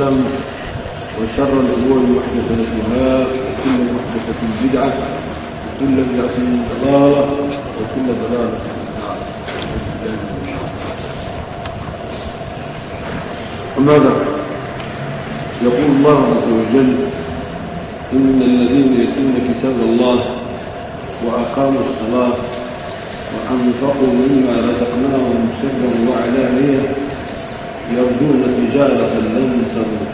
وسلم وشر الأمور محدثاتها وكل محدثة بدعة وكل بدعة ضلالة وكل ضلالة بعد يقول الله عز وجل إن الذين يتلون كتاب الله وأقاموا الصلاة وأنفقوا مما رزقناهم سرا وعلانية يرجون تجارة لن تبور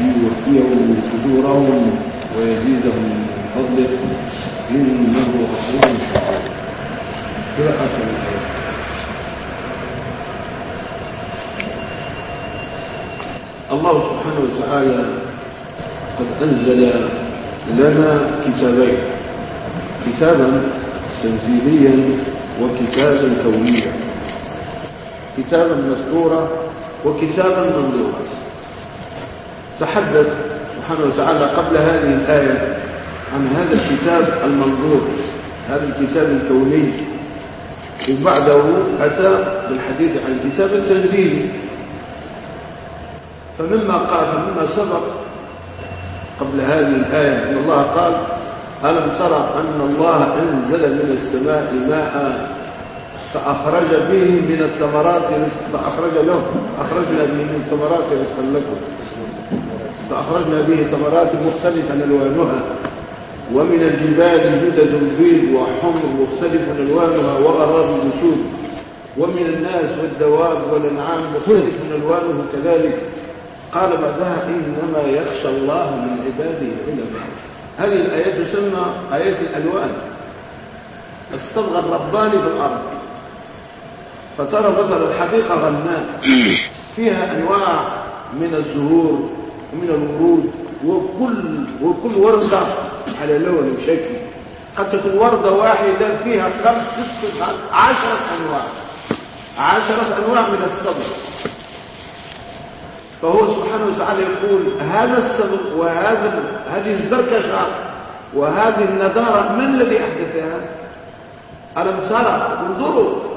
ليوفيهم أجورهم ويزيدهم من فضله. إنه غفور الآية الله سبحانه وتعالى قد أنزل لنا كتابين. كتابا تنزيليا وكتابا كونيا. كتابا مسطورا وكتابا منظورا تحدث سبحانه وتعالى قبل هذه الآية عن هذا الكتاب المنظور هذا الكتاب الكوني. وبعده أتى بالحديث عن الكتاب التنزيلي. فمما قال فمما سبق قبل هذه الآية أن الله قال ألم ترى أن الله أنزل من السماء ماء فأخرج به من الثمرات فأخرج لهم أخرجنا به من الثمرات رزقا لكم. فأخرجنا به ثمرات مختلفة ألوانها. ومن الجبال جدد بيض وحمر مختلف ألوانها وغراب الجسود ومن الناس والدواب والأنعام مختلف ألوانه كذلك. قال بعدها إنما يخشى الله من عباده العلماء. هذه الآيات تسمى آيات الألوان. الصبغ الرباني في الأرض. فترى مثلا الحديقة غناء. فيها أنواع من الزهور ومن الورود وكل وكل وردة على لون وشكل قد تكون وردة واحدة فيها خمس ست عشرة أنواع. عشرة أنواع من الصبر. فهو سبحانه وتعالى يقول هذا الصبر وهذا هذه الزركشة وهذه النضارة من الذي أحدثها؟ ألم ترى؟ انظروا.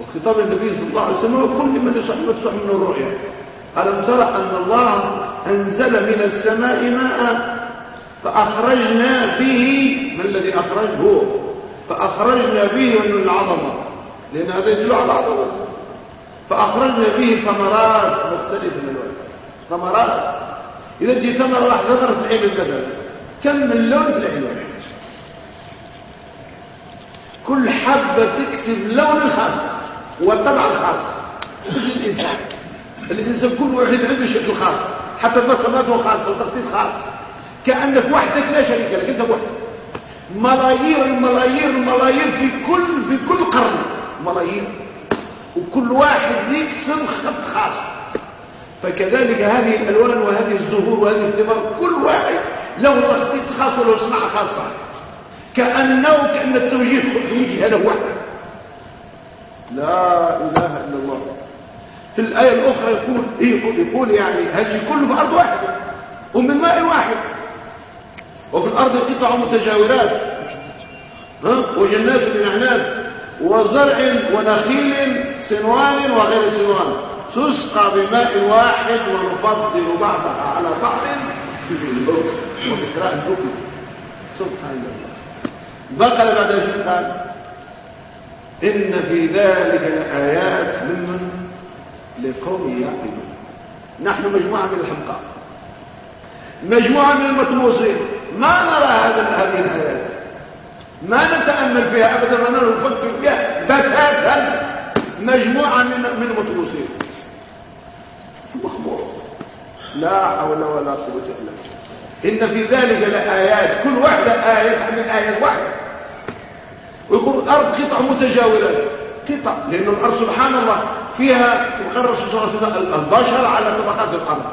وخطاب النبي صلى الله عليه وسلم وكل من يصح من الرؤيا. ألم ترى أن الله أنزل من السماء ماء فأخرجنا به ما الذي أخرج؟ هو. فأخرجنا به من العظمة. لأن هذا يدل على العظمة فأخرجنا به ثمرات مختلفة من الوقت ثمرات. إذا تجي ثمرة واحدة في العين الكذا كم من لون في العين كل حبة تكسب لون خاص والطبع الخاص. مثل الإنسان. الإنسان كل واحد عنده شكل خاص. حتى بصماته خاصة وتخطيط خاص. كأنك وحدك لا شريك لك أنت وحدك. ملايير الملايير الملايير في كل في كل قرن. ملايير. وكل واحد يقسم خط خاص. فكذلك هذه الألوان وهذه الزهور وهذه الثمار كل واحد له تخطيط خاص وله صناعة خاصة. كأنه كأن التوجيه وجه له وحده. لا إله إلا الله. في الآية الأخرى يقول يقول, يقول يعني هذا كله في أرض واحدة؟ ومن ماء واحد. وفي الأرض قطع متجاورات. ها؟ وجنات من أعناب. وزرع ونخيل سنوان وغير سنوان تسقى بماء واحد ونفضل بعضها على بعض في البوت البكر سبحان الله. بقى بعد ذلك قال إن في ذلك الآيات ممن لقوم يعقلون. نحن مجموعة من الحمقى مجموعة من المطموسين ما نرى هذا هذه الآيات. ما نتأمل فيها أبدا ما نفكر فيها. بتاتا. مجموعة من من المطموسين مخمور لا حول ولا قوة إلا بالله. إن في ذلك لآيات كل واحدة آية من آيات واحدة. ويقول الأرض قطع متجاورات قطع لأن الأرض سبحان الله فيها قال الرسول صلى الله عليه وسلم البشر على طبقات الأرض.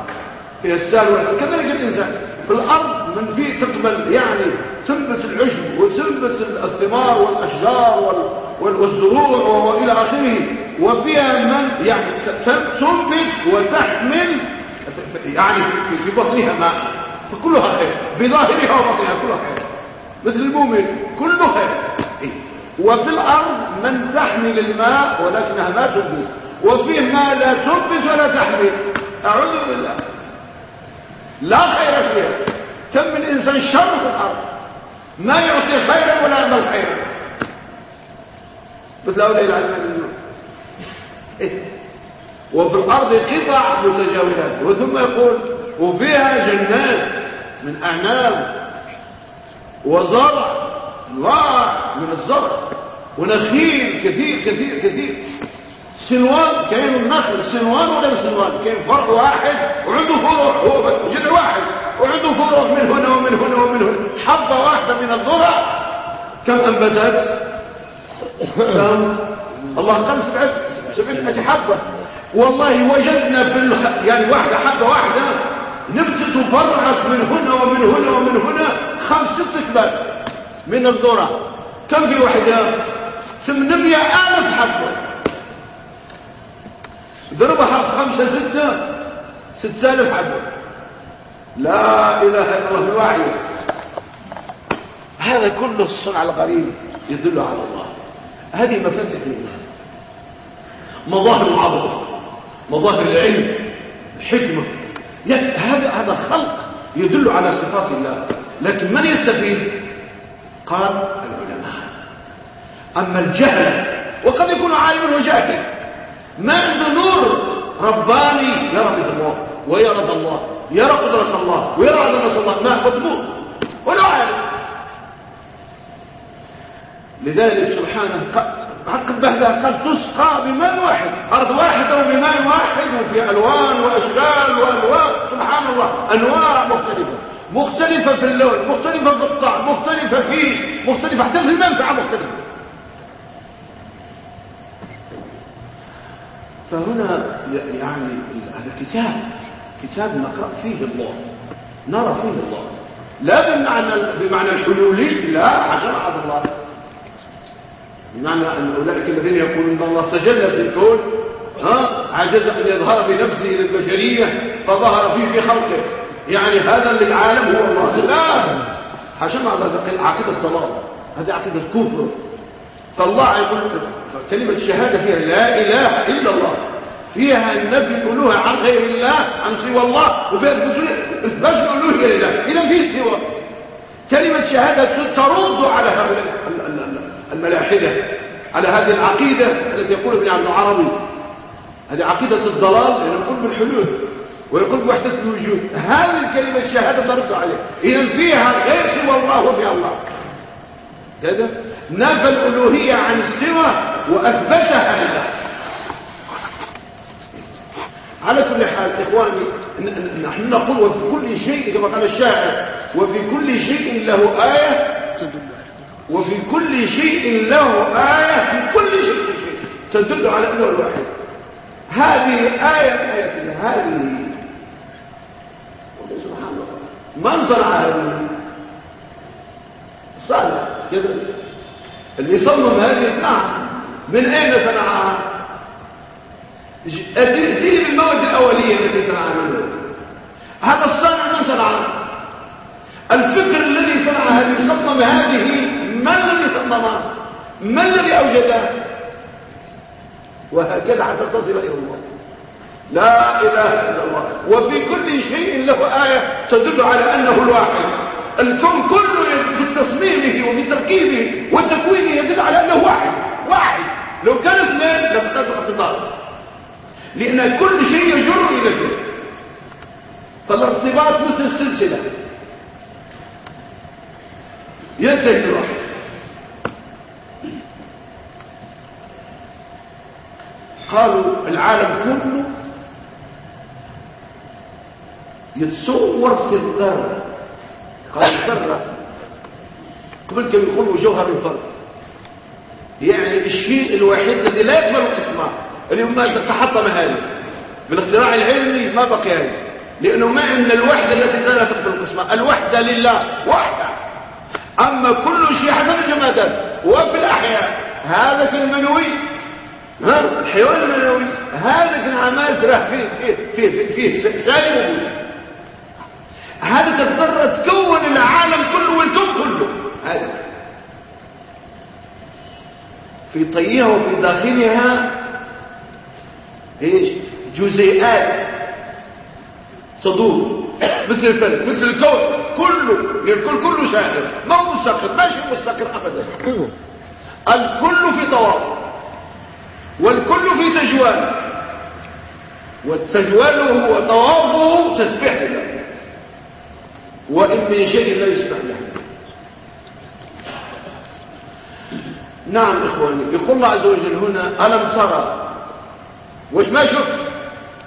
فيها السال كذلك الإنسان. في الأرض من فيه تقبل يعني تنبت العشب وتنبت الثمار والأشجار والزروع وإلى آخره. وفيها من يعني تنبت وتحمل يعني في بطنها ماء فكلها خير. بظاهرها وبطنها كلها خير. مثل المؤمن كله خير. وفي الأرض من تحمل الماء ولكنها ما تنبت. وفيه ما لا تنبت ولا تحمل. أعوذ بالله. لا خير فيها. كم من إنسان شر في الأرض. ما يعطي خيرا ولا يعمل خيرا. مثل هؤلاء العلمانيون إيه؟ وفي الأرض قطع متجاورات. وثم يقول وفيها جنات من أعناب وزرع. أنواع من الزرع ونخيل كثير كثير كثير. سنوان كاين النخل سنوان ولا سنوان. كاين فرع واحد وعنده فروع هو جذع واحد. وعنده فروع من هنا ومن هنا ومن هنا. حبة واحدة من الذرة. كم أنبتت؟ كم؟ الله قال سبعة سبعة حبة. والله وجدنا في الخ... يعني واحدة حبة واحدة. نبتت وفرعت من هنا ومن هنا ومن هنا. خمس ست كبار من الذرة. كم في واحدة ثمانية آلاف حبة ضربها خمسة ستة. ستة آلاف حبة لا إله إلا الله الوعي هذا كله الصنع الغريب يدل على الله. هذه مفاسد الإيمان مظاهر العظمة مظاهر العلم الحكمة. هذا هذا خلق يدل على صفات الله. لكن من يستفيد؟ قال العلماء أما الجهل وقد يكون عالم وجاهل ما عنده نور رباني يرى به الله ويرى الله يرى قدرة الله ويرى عظمة الله. ما مضبوط ولا عالم. لذلك سبحانه عقب بعدها قال تسقى بماء واحد. أرض واحدة وبماء واحد وفي ألوان وأشكال وألوان. سبحان الله أنواع مختلفة. مختلفة في اللون مختلفة في الطعم مختلفة في مختلفة حتى في المنفعة مختلفة. فهنا يعني هذا كتاب كتاب نقرأ فيه الله نرى فيه الله. لا بمعنى بمعنى الحلولي لا عشان عبد الله. بمعنى أن أولئك الذين يقولون الله تجلى في الكون عجز أن يظهر بنفسه للبشرية فظهر فيه في خلقه. يعني هذا للعالم هو الله. لا. حاشا مع عقيدة الضلال. هذه عقيدة الكفر. فالله يقول كلمة الشهادة فيها لا إله إلا الله. فيها النبي الألوهة عن غير الله عن سوى الله وفيها إثبات الألوهية لله إذا في سوى. كلمة شهادة ترد على هؤلاء الملاحدة على هذه العقيدة التي يقول ابن عبد العربي. هذه عقيدة الضلال لأنه يقول بالحلول. ويقول بوحدة الوجود. هذه الكلمة الشهادة ترد عليه. إذا فيها غير سوى الله وفيها الله. كذا نفى الألوهية عن السوى وأثبتها لله. على كل حال إخواني نحن نقول وفي كل شيء كما قال الشاعر وفي كل شيء له آية. وفي كل شيء له آية. في كل شيء تدل على أنه الواحد هذه آية آية هذه من صنع هذه صالح كذا اللي صمم هذه صنعها من أين صنعها؟ اتيني بالمواد الأولية التي صنعها منه هذا. الصانع من صنعها الفكر الذي صنع هذه صمم هذه من الذي صممها من الذي أوجدها وهكذا حتى تصل إلى الله لا إله إلا الله. وفي كل شيء له آية تدل على أنه الواحد. الكون كله في تصميمه وفي تركيبه وتكوينه يدل على أنه واحد. واحد. لو كان اثنين لفتت اقتضاء لأن كل شيء يجر إلى شيء فالارتباط مثل السلسلة. ينتهي الواحد قالوا العالم كله يتصور في الذرة قال الذرة قبل كم يقولوا جوهر الفرد. يعني الشيء الوحيد الذي لا يقبل قسمه اليوم ما تحطم هذه. من الصراع العلمي ما بقي هذه. لأنه ما عندنا الوحدة التي لا تقبل قسمه الوحدة لله. وحدة. أما كل شيء حسب الجمادات وفي الأحياء. هذا في المنوي. الحيوان المنوي. هذا في العماز راه فيه فيه فيه فيه سالم وجود هذه الذرة تكون العالم كله والكون كله. هذا في طيها وفي داخلها إيش؟ جزيئات تدور. مثل الفلك مثل الكون كله الكل كله سائر ما هو مستقر ماشي مستقر ابدا. الكل في طواف والكل في تجوال. والتجوال هو طوافه تسبح له وإن من شيء لا يسبح له. نعم إخواني يقول الله عز وجل هنا ألم ترى وش ما شفت؟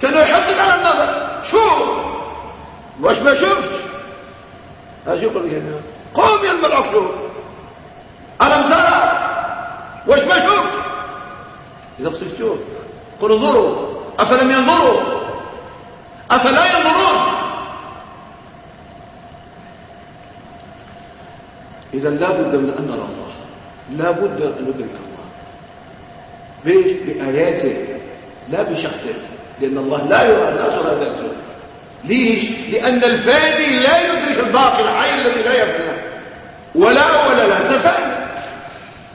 كانوا يحطك على النظر. شوف. وش ما شفت؟ إيش يقول هنا قوم يا الملعب شوف. ألم ترى وش ما شفت؟ إذا قصد شوف. قل انظروا. أفلم ينظروا؟ أفلا ينظرون؟ إذا لا بد من أن نرى الله. لا بد أن ندرك الله. بيش بآياته. لا بشخصه. لأن الله لا يرى لا صلاة ذاته ليش؟ لأن الفادي لا يدرك الباقي الحي الذي لا يفنى ولا ولا لا تفاني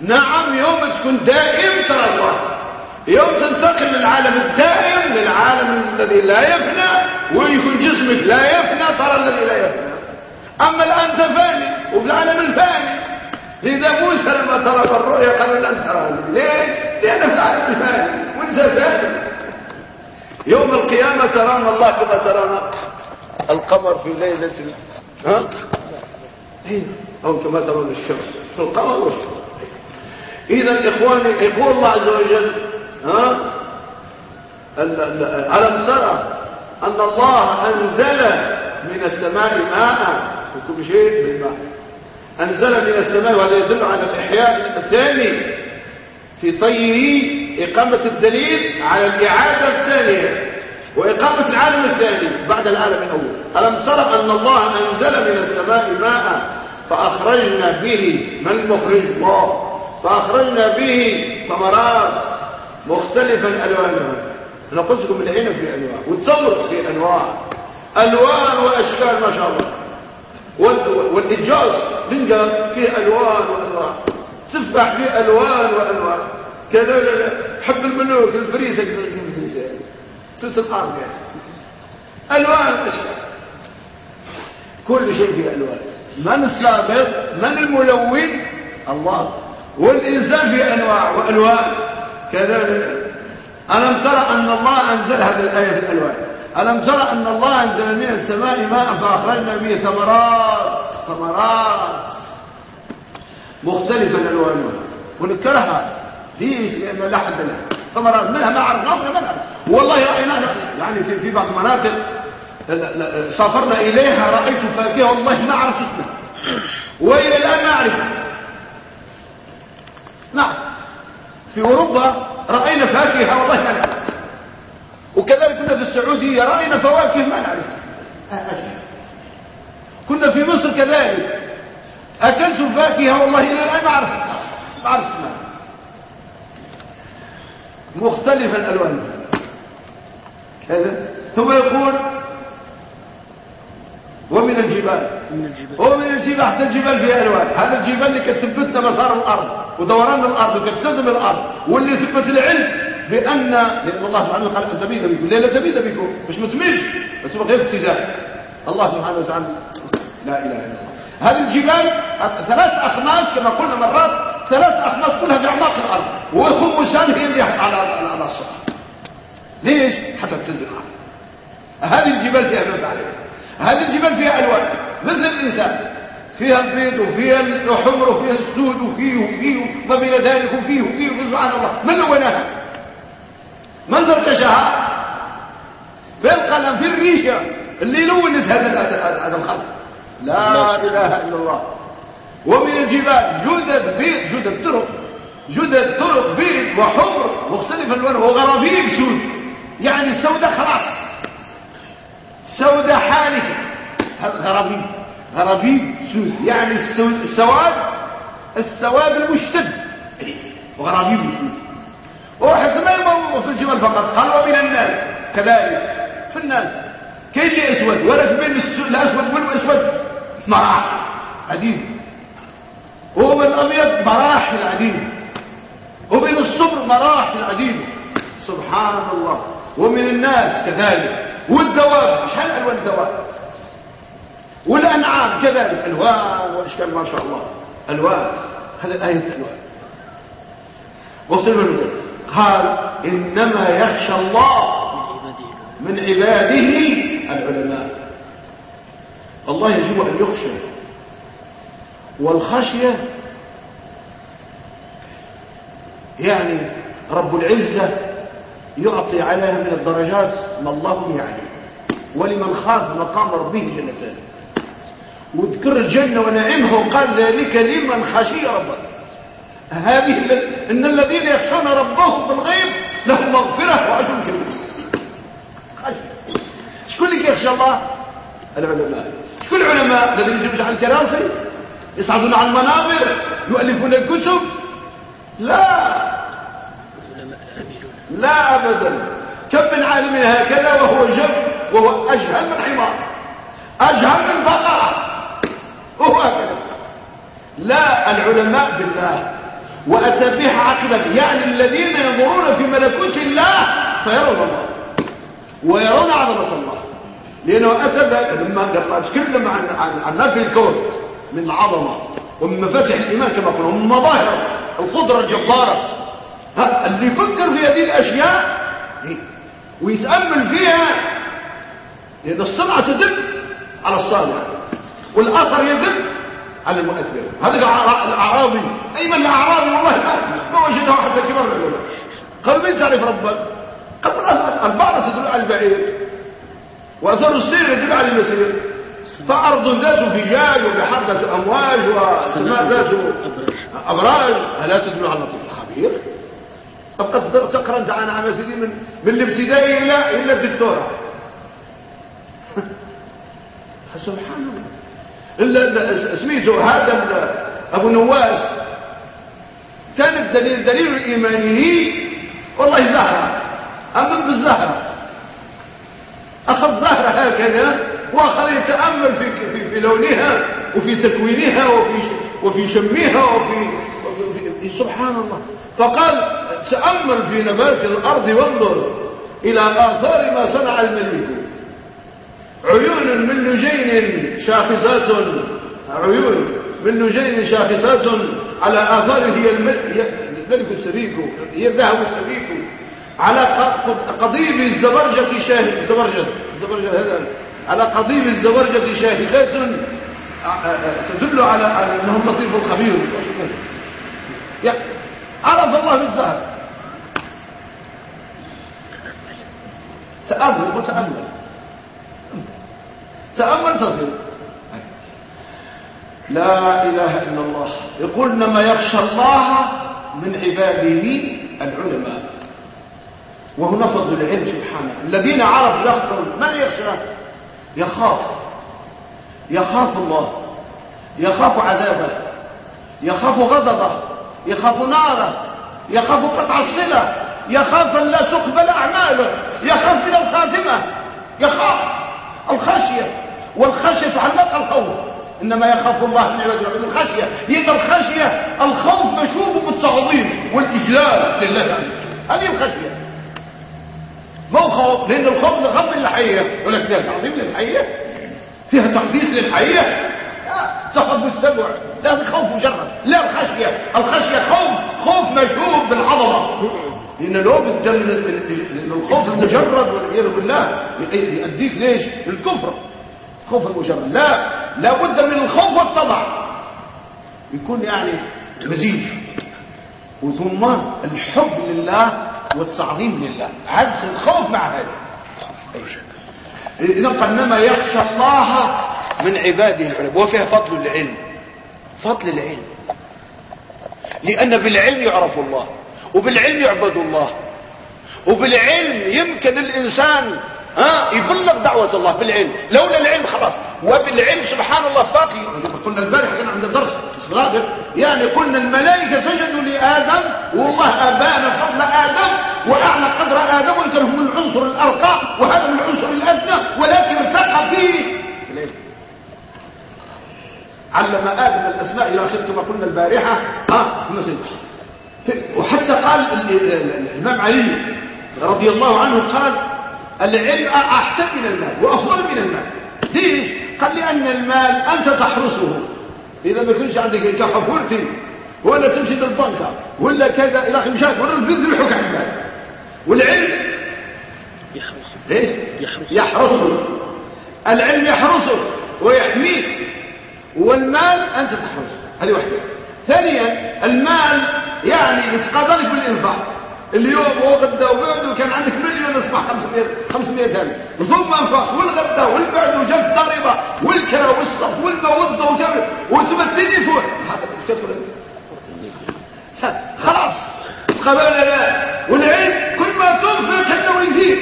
نعم يوم تكون دائم ترى الله. يوم تنتقل من العالم الدائم للعالم الذي لا يفنى ويكون جسمك لا يفنى ترى الذي لا يفنى أما الآن تفاني وفي العالم الفاني إذا موسى لما ترى الرؤيا قال لن تراني ليش؟ لأنه في العالم الفاني وانت فاني يوم القيامة ترانا الله كما ترانا القمر في ليلة ها؟ أو كما ترون الشمس في القمر والشمس إذا إخواني يقول الله عز وجل ها؟ ألم ترى أن الله أنزل من السماء ماء وكل شيء بالماء أنزل من السماء وهذا يدل على الإحياء الثاني في طيه إقامة الدليل على الإعادة الثانية وإقامة العالم الثاني بعد العالم الأول. ألم ترى أن الله أنزل من السماء ماء فأخرجنا به من المخرج؟ الله فأخرجنا به ثمرات مختلفا ألوانها. أنا قلت لكم العنب في أنواع والتمر في أنواع ألوان وأشكال ما شاء الله. والإنجاز الإنجاز فيه ألوان وأنواع تفاح فيه ألوان وأنواع كذا حب الملوك الفريسة تلك الأرض يعني. ألوان وأشكال كل شيء فيه ألوان. من السابق؟ من الملون؟ الله. والإنسان فيه أنواع وألوان. كذلك ألم ترى أن الله أنزل هذه الآية الألوان؟ ألم ترى أن الله أنزل من السماء ماء فأخرجنا به ثمرات ثمرات. مختلفة ألوانها ونكرهها ليش لأن لا حد لها ثمرات. منها ما عرفنا منها والله يعني في, في بعض المناطق سافرنا إليها رأيت فاكهة. والله ما عرفتنا وإلى الآن ما أعرفها نعم. في أوروبا رأينا فاكهة. والله ما نعرف وكذلك كنا في السعودية رأينا فواكه ما نعرف. كنا في مصر كذلك. أكلت فاكهة والله إلى الآن ما أعرف ما أعرف اسمها. مختلفة الألوان. كذا. ثم يقول ومن الجبال. ومن الجبال حتى الجبال فيها ألوان. هذا الجبال اللي كتبتنا مسار الأرض ودوران الأرض وكتزم الأرض واللي ثبت العلم بأن لأن الله سبحانه وتعالى أن تبيد بكم ليلة تبيد بكم مش متمش بس غير اتجاه الله سبحانه وتعالى لا إله إلا الله. هذه الجبال ثلاث أخماس كما قلنا مرات ثلاث أخماس كلها في أعماق الأرض. وخمسان هي اللي على على السطح ليش؟ حتى تنزل الأرض. هذه الجبال فيها عليها هذه الجبال فيها ألوان. مثل الإنسان. فيها البيض وفيها الحمر وفيها السود وفيه وفيه وما بين ذلك وفيه وفيه سبحان الله. من لونها من زركشها في القلم في الريشة اللي يلونس هذا هذا الخلق. لا إله إلا الله. ومن الجبال جدد بيض جدد طرق. جدد طرق بيض وحمر. مختلف الوان وغرابيب سود يعني السوداء خلاص. سوداء حالكة غرابيب. غرابيب سود يعني السواد السواد المشتد. وغرابيب سود وحتى ما يموت في الجبل فقط. خلوة من الناس. كذلك. في الناس. كيف أسود؟ ولا بين الاسود والاسود مراحل. عديد. وبين الابيض مراحل عديدة وبين الصبر مراحل عديدة سبحان الله. ومن الناس كذلك. والدواب. شحال الوان الدواب والأنعام كذلك. الوان واشكال ما شاء الله. الوان هذا الآية الالوان وصل قال إنما يخشى الله من عباده العلماء. الله يجب أن يخشى. والخشية يعني رب العزة يعطي عليها من الدرجات ما الله يعني. ولمن خاف مقام ربه جلاله وذكر الجنة ونعمها وقال ذلك لمن خشي ربه. هذه إن الذين يخشون ربهم بالغيب لهم مغفرة وأجر كبير. شكون اللي يخشى الله؟ العلماء. شكون العلماء؟ الذين يجلسون على الكراسي يصعدون على المنابر يؤلفون الكتب. لا. لا أبدا. كم من عالم هكذا وهو جب وهو أجهل من حمار. أجهل من بقرة وهو هكذا. لا العلماء بالله. وأتى بها يعني الذين ينظرون في ملكوت الله فيرون الله. ويرون عظمة الله. لأنه أتى لما تكلم عن, عن, عن ما في الكون. من العظمة ومن مفاتح الإيمان كما قلنا. ومن مظاهر. القدرة الجبارة. اللي يفكر في هذه الأشياء ويتأمل فيها. لأن الصنعة تدل على الصالح. والأثر يدل على المؤثر. هذا الأعرابي أي من الأعرابي والله ما وجده حتى كبار العلماء قال من تعرف ربك؟ قال البعرة تدل على البعير وأثر السير يدل على المسير. فأرض ذات فجاج وبحر ذات أمواج وسماء ذات أبراج. ألا تدل على اللطيف الخبير؟ قد تقرأ أنت عن عام سيدي من من الابتدائي إلى إلى الدكتوراه سبحان الله. سميته هذا أبو نواس. كان الدليل دليل إيمانه والله زهرة. اما بالزهرة. أخذ زهرة هكذا واخر يتأمل في في, لونها وفي تكوينها وفي وفي شمها وفي, وفي سبحان الله. فقال تأمل في نبات الأرض وانظر إلى آثار ما صنع الملك. عيون من لجين شاخصات عيون من لجين شاخصات على آثار هي الملك السبيك هي الذهب السبيك على قضيب الزبرجة شاهد الزبرجة الزبرجة هذا على قضيب الزبرجة شاهدات تدل على أنهم لطيف الخبير عرف الله بالظهر تأمل وتأمل تأمل تصل. لا إله إلا الله. يقول إنما يخشى الله من عباده العلماء. وهنا فضل العلم سبحانه. الذين عرفوا يخشون من يخشى؟ يخاف. يخاف الله. يخاف عذابه. يخاف غضبه. يخاف ناره. يخاف قطع الصلة. يخاف أن لا تقبل أعماله. يخاف من الخاتمة. يخاف. الخشية. والخشية تعلق الخوف. إنما يخاف الله من عباده الخشية لأن الخشية الخوف مشوب بالتعظيم والإجلال. لله هذه الخشية. ما هو خوف؟ لأن الخوف لخوف للحية. لك فيها تعظيم للحية؟ فيها تقديس للحية؟ تخف السبع لا الخوف مجرد. لا الخشية. الخشية خوف خوف مشهور بالعظمة. لأن لو لأن الخوف المجرد والعياذ بالله. يؤديك ليش؟ للكفر. خوف المجرد لا لابد من الخوف والتضع. يكون يعني مزيج. وثم الحب لله والتعظيم لله. عكس الخوف مع هذا. إذا قال يخشى الله من عباده العلماء وفيها فضل العلم. فضل العلم. لأن بالعلم يعرف الله وبالعلم يعبد الله وبالعلم يمكن الإنسان ها؟ يبلغ دعوة الله بالعلم لولا العلم خلاص. وبالعلم سبحان الله فاقي. قلنا البارح كان عند درس يعني قلنا الملائكة سجدوا لآدم والله أبانا فضل آدم وأعلى قدر آدم كان هم العنصر الأرقى وهذا من العنصر الأدنى ولكن ارتقى فيه. علم آدم الأسماء إلى آخره كما قلنا البارحة. ها؟ وحتى قال الإمام علي رضي الله عنه قال العلم أحسن من المال وأفضل من المال. ليش؟ قال لأن المال أنت تحرسه. إذا ما كنتش عندك انت حفرتي ولا تمشي للبنكة ولا كذا اخر مشاك ولا تذبحك عن المال. والعلم يحرسه. ليش يحرسه. يحرسه. العلم يحرسه ويحميك. والمال أنت تحرسه. هذه واحدة. ثانيا المال يعني يتقاضى لك بالانفاق اليوم وغدا وبعد وكان عندك مليون اصبح 500 500 الف ثم أنفاق والغدا والبعد وجد الضريبة والكرا والصف والمودة وكذا وتمثلي فوق. خلاص. قبل والعلم كل ما تنفق إنه يزيد.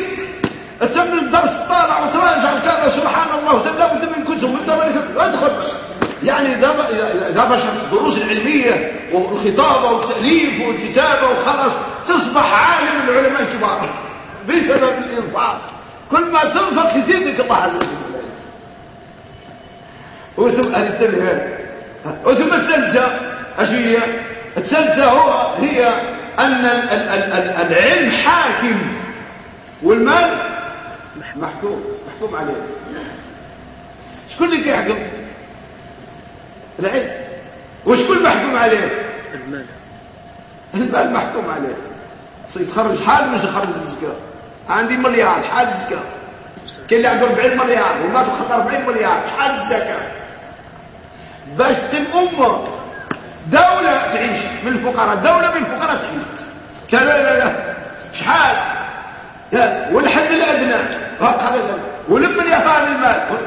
تم الدرس طالع وتراجع وكذا سبحان الله. وتبدا من كتب. وانت ادخل. يعني بشر الدروس العلمية والخطابة والتأليف والكتابة وخلص تصبح عالم العلماء الكبار. بسبب الإنفاق. كل ما تنفق يزيدك الله عز وجل وثم التنهى وثم الثالثة إيش هي؟ الثالثة هو هي أن العلم حاكم. والمال محكوم. محكوم عليه. شكون اللي كيحكم؟ العلم. وشكون محكوم عليه؟ المال. المال محكوم عليه. سيتخرج حال مش يخرج الزكاة عندي مليار شحال الزكاة كاين اللي عنده 40 مليار وما تخلى 40 مليار شحال الزكاة باش تم أمة دولة تعيش. من الفقراء دولة من الفقراء تعيش. كذا لا لا شحال؟ والحد الأدنى. ولمن يعطى المال.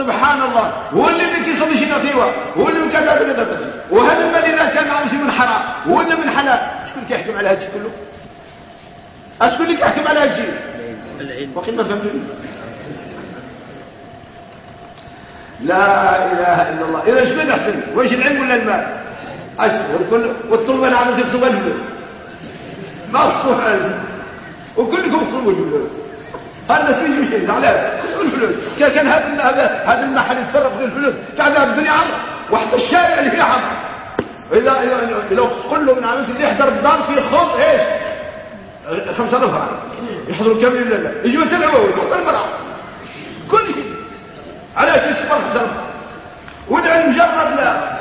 سبحان الله هو اللي ما كيصليش نطيوة. هو اللي كذا كذا وهذا المدينة كان عاوز من حرام. اللي من حلال. شكون كيحكم على هذا الشيء كله؟ أشكون اللي كيحكم على هذا الشيء؟ العلم وقيل ما فهمتوني لا إله إلا الله. إذا شنو احسن واش العلم ولا المال؟ والكل والطلبة اللي يكسبوا الفلوس. ما خصوش وكلكم تطلبوا الفلوس. هذا الناس بيجي شيء زعلان خصوا الفلوس. كان هذا هذا هذا المحل يتصرف في الفلوس. كان الدنيا عمر وحتى الشارع اللي فيه عمر اذا لو تقول له من عامس اللي يحضر الدرس ياخذ إيش؟ 5000 فرنك يحضروا كم لا لا. يجي مثلا هو يحضر المرأة. كل شيء. علاش يصبر 5000 ودع المجرد لا.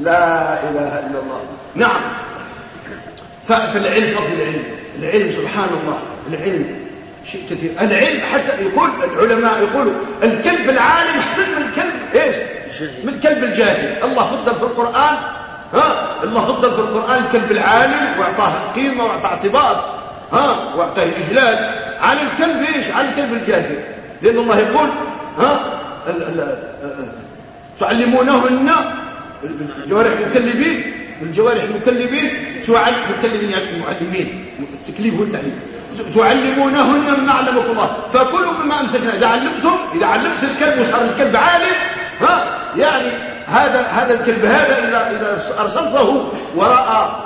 لا إله إلا الله. نعم. فالعلم فضل العلم. العلم سبحان الله. العلم. شيء كثير. العلم حتى يقول العلماء يقولوا الكلب العالم احسن من الكلب إيش؟ من الكلب الجاهل. الله فضل في القرآن. ها؟ الله فضل في القرآن الكلب العالم وأعطاه قيمة وأعطاه اعتبار. ها؟ وأعطاه إجلال على الكلب إيش؟ على الكلب الجاهل. لأن الله يقول ها؟ تعلمونهن الجوارح المكلبين الجوارح المكلبين مكلبين يعني المعلمين التكليف والتعليم تعلمونهن مما علمكم الله. فكلوا مما أمسكنا. إذا علمتم إذا علمت الكلب وصار الكلب عالم ها؟ يعني هذا هذا الكلب هذا إذا إذا أرسلته وراء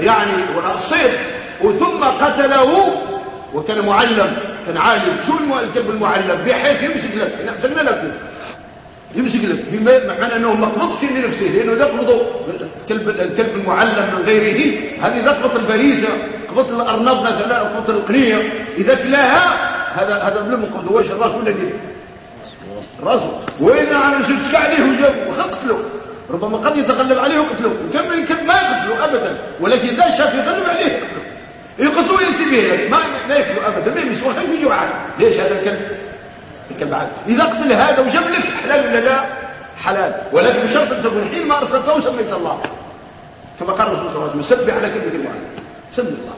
يعني وراء الصيد وثم قتله وكان معلم كان عالم. شو الكلب المعلم؟ بحيث يمسك لك. امسكنا لك. يمسك لك بمعنى أنه مقبوض في لنفسه لأنه يقبض الكلب الكلب المعلم من غيره هذه ذقبه الفريسه قبط الأرنب مثلا أو قبط القنيه إذا كلاها هذا هذا بلا مقبض واش الرأس ولا دير راسه وين أنا شفتك عليه وجاب وقتله. ربما قد يتغلب عليه وقتله. وكم كم ما يقتله ابدا. ولكن إذا شاف يغلب عليه يقتله. يقتلوا ينسي به ما ما يقتلوا ابدا. ما يمسوا خايف يجوع. ليش هذا الكلب؟ إذا قتل هذا وجاب لك حلال ولا لا؟ حلال. ولكن بشرط أن تكون حين ما أرسلته وسميت الله. كما قال الرسول صلى الله عليه وسلم سبح على كلمة المعلم سمي الله.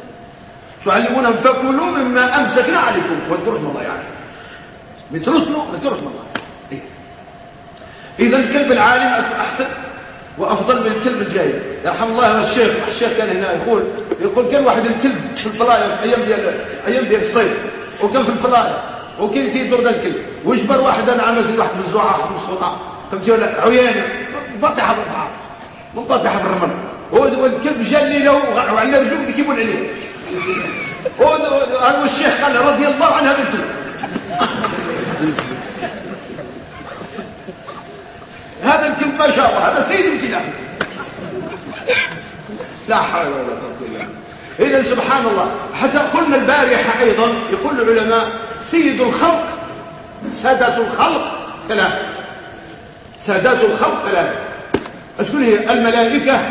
تعلمونهم فكلوا مما أمسكنا عليكم. واذكروا اسم الله يعني. بترسلوا واذكروا اسم الله. إيه. إذا الكلب العالم أحسن وأفضل من الكلب الجاهل. يرحم الله الشيخ. الشيخ كان هنا يقول يقول كان واحد الكلب في الفلاية في أيام ديال ديال الصيف. وكان في الفلاية وكاين كيدور ذا الكلب وجبر واحد عامل واحد بالزعاق مسخوطه فهمتي ولا عيانة. منطحه بالطعام منطحه بالرمل. والكلب جا الليلة وعلى رجوله كيبون عليه هذا الشيخ قال رضي الله عن هذا الكلب. هذا الكلب ما شاء الله. هذا سيد الكلاب لا حول ولا قوة إلا بالله. إذا سبحان الله. حتى قلنا البارحة أيضا يقول العلماء سيد الخلق. سادات الخلق ثلاثة. سادات الخلق ثلاثة. أشكون هي؟ الملائكة.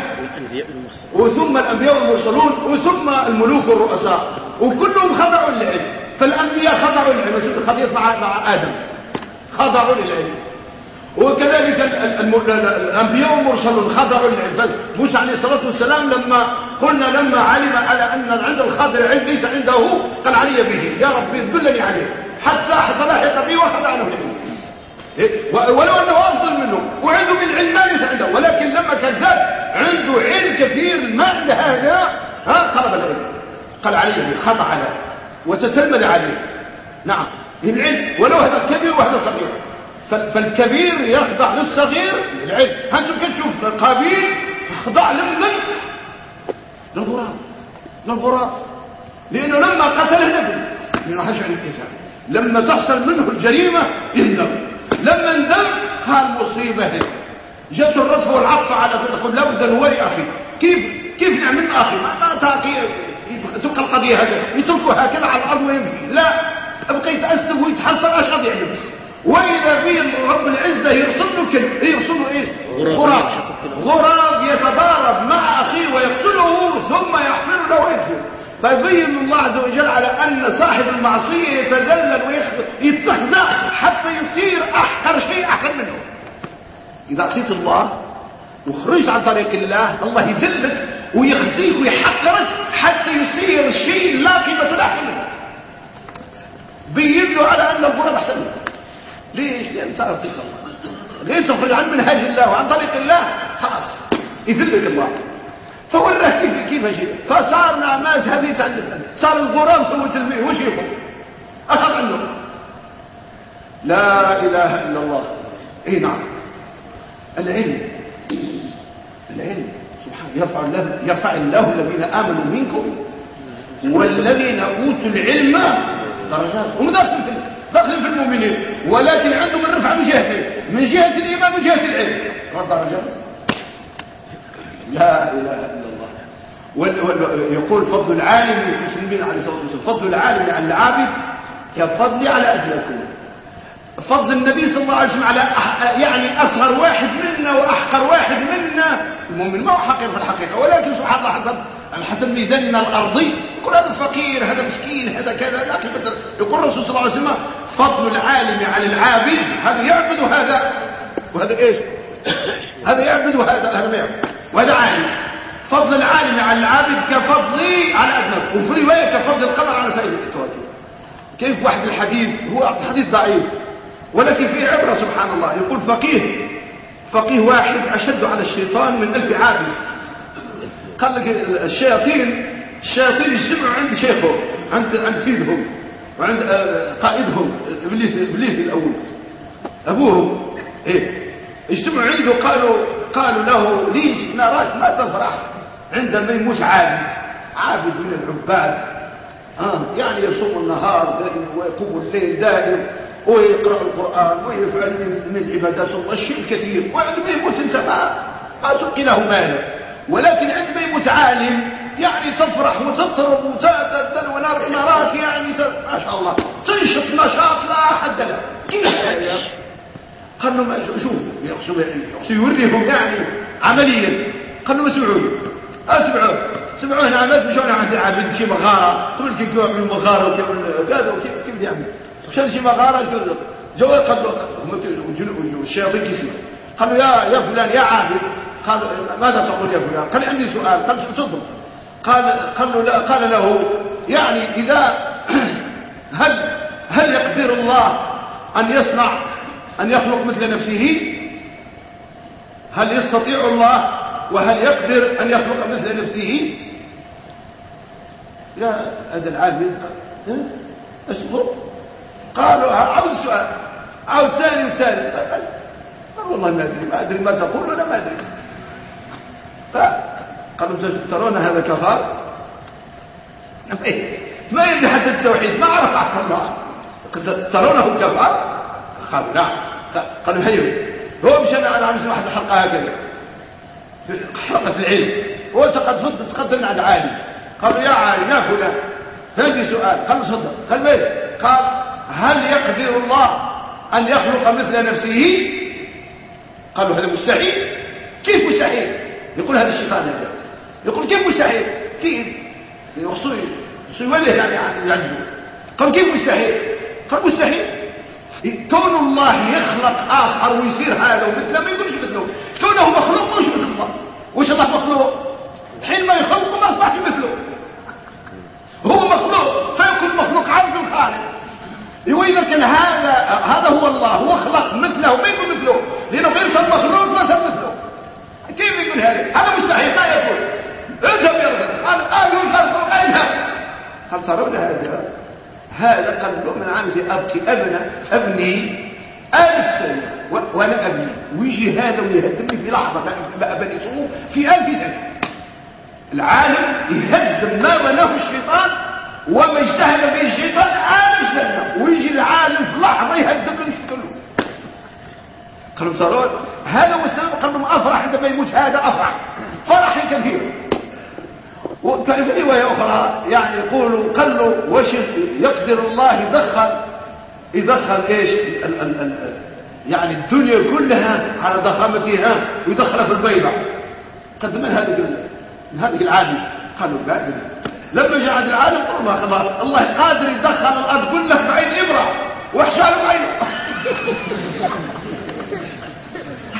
وثم الأنبياء والمرسلون. وثم الملوك والرؤساء. وكلهم خضعوا للعلم. فالأنبياء خضعوا للعلم. مع مع آدم. خضعوا للعلم. وكذلك الأنبياء والمرسلون خضعوا للعلم موسى عليه الصلاة والسلام لما قلنا لما علم على أن عند الخضر علم ليس عنده قال علي به يا ربي دلني عليه حتى حتى لاحق به وخضع له العلم إيه؟ ولو أنه أفضل منه وعنده من العلم ما ليس عنده ولكن لما ذاك عنده علم كثير ما عند هذا ها طلب العلم. قال عليه خضع له وتتلمذ عليه. نعم العلم ولو هذا كبير وهذا صغير فالكبير يخضع للصغير للعلم. هانتم كتشوف قابيل خضع لمن للغراب. للغراب. لأنه لما قتله ندم من حشع الإنسان. لما تحصل منه الجريمة يندم. لما ندم قال مصيبة هي؟ جاءت الرطف والعطف على تقول لابد نوري أخي كيف كيف نعمل أخي ما ما تبقى القضية هكذا. يتركوا هكذا على الأرض ويمشي. لا. أبقى يتأسف ويتحسر اش غادي يعمل. وإذا في رب العزة يرسل له كلب يرسل له إيه؟ غراب. غراب. يتضارب مع أخيه ويقتله ثم يحفر له ويكفر فيبين الله عز وجل على أن صاحب المعصية يتذلل ويستهزأ حتى يصير أحقر شيء أحسن منه. إذا عصيت الله وخرجت عن طريق الله الله يذلك ويخزيك ويحقرك حتى يصير شيء لا قيمة له. منك بين له على أن الغراب أحسن منك ليش؟ لأن صار عصيت الله غير تخرج عن منهج الله وعن طريق الله خلاص يذلك الله. فوراه كيف كيف شيء فصارنا ما هذه يتعلم صار الغرام هو تلميذ وش يقول؟ أخذ عنه. لا إله إلا الله. إي نعم. العلم. العلم. سبحانه يرفع الله يرفع الله الذين آمنوا منكم والذين أوتوا العلم درجات. هم في داخلين في المؤمنين ولكن عندهم الرفع من جهتين من جهة الإيمان ومن جهة العلم. والدرجات لا إله إلا الله. وال- وال- يقول فضل العالم للمسلمين عليه الصلاة والسلام. فضل العالم على العابد كفضل على ادناكم فضل النبي صلى الله عليه وسلم على. يعني أصغر واحد منا وأحقر واحد منا. المؤمن ما هو حقير في الحقيقة ولكن سبحان الله حسب حسب ميزاننا الأرضي. يقول هذا فقير هذا مسكين هذا كذا لا قيمه له. يقول الرسول صلى الله عليه وسلم فضل العالم على العابد هذا يعبد هذا. وهذا إيش؟ هذا يعبد وهذا هذا ما يعبد. وهذا عالم. فضل العالم على العابد كفضلي على ادنى وفي رواية كفضل القمر على سائر الكواكب. كيف واحد الحديث؟ هو حديث ضعيف. ولكن فيه عبرة سبحان الله. يقول فقيه فقيه واحد أشد على الشيطان من ألف عابد. قال لك الشياطين الشياطين يجتمعوا عند شيخهم عند عند سيدهم وعند آه، قائدهم ابليس إبليس الأول. أبوهم. إيه. اجتمعوا عنده قالوا قالوا له ليش نراك ما تفرح عندما يموت عابد عابد من العباد. آه يعني يصوم النهار دائما ويقوم الليل دائم ويقرأ القرآن ويفعل من, العبادات الله الشيء الكثير. وعندما يموت انت ما تبقي له مالا ولكن عندما يموت عالم يعني تفرح وتطرب وتتدل ونراك نراك يعني. ما شاء الله. تنشط نشاط لا حد له. كيف؟ قال لهم شوف. يقصوا يقصوا يوريهم يعني عمليا. قال لهم اسمعوا اسمعوا سمعوا. هنا عمل مشوا عند العابد شي مغارة. قبل كيف يعملوا مغارة وكيف وكيف كيف يعمل مشان شي مغارة جوا قال له الشياطين كيسمع قالوا يا يا فلان يا عابد. قال ماذا تقول يا فلان؟ قال عندي سؤال. قال صدق قال قال له قال له يعني إذا هل هل يقدر الله أن يصنع أن يخلق مثل نفسه؟ هل يستطيع الله وهل يقدر أن يخلق مثل نفسه؟ لا هذا العالم اصبر قالوا عاود السؤال. عاود ثاني وثالث. قال والله ما أدري ما أدري ما تقول ولا ما أدري. فقالوا ترون هذا كفار؟ ما يدري حتى التوحيد ما عرف عقل الله. ترونه كفار؟ قالوا نعم. قالوا هيو. هو مش أنا أنا عم واحد الحلقة هكذا. حلقة العلم. هو قد فضل تقدم عند عالم. قالوا يا عالم يا فلان. هذه سؤال. خل صدق خل بيت قال هل يقدر الله أن يخلق مثل نفسه؟ قالوا هذا مستحيل. كيف مستحيل؟ يقول هذا الشيطان هذا. يقول كيف مستحيل كيف؟ يقصد يوله يعني عنده قال كيف مستحيل قال مستحيل كون الله يخلق آخر ويصير هذا ومثله ما يقولش مثله. كونه مخلوق مش مثل الله. وش الله مخلوق؟ حينما يخلق ما أصبحش مثله. هو مخلوق فيكون مخلوق في الخالق. يقول لكن هذا هذا هو الله هو خلق مثله ما يكون مثله لأنه غير صار مخلوق ما صار مثله كيف يقول هذا هذا مستحيل ما يقول اذهب يا رجل قال آه يذهب اذهب قال صاروا هذا هذا له من عامتي أبكي أبنى أبني ألف سنة وأنا أبني. ويجي هذا ويهدمني في لحظة بنيته في ألف سنة. العالم يهدم ما بناه الشيطان وما اجتهد به الشيطان ألف سنة. ويجي العالم في لحظة يهدم من كله قالوا صاروا هذا هو السبب قال أفرح عندما يموت هذا أفرح. فرح كثير. وكان في رواية أخرى يعني يقولوا له وش يقدر الله يدخل يدخل إيش؟ ال ال ال يعني الدنيا كلها على ضخامتها ويدخلها في البيضة. قد من هذه من هذه العالم. قالوا بعد لما جاء عند العالم قالوا ما الله قادر يدخل الأرض كلها بعين إبرة. وحشاله بعينه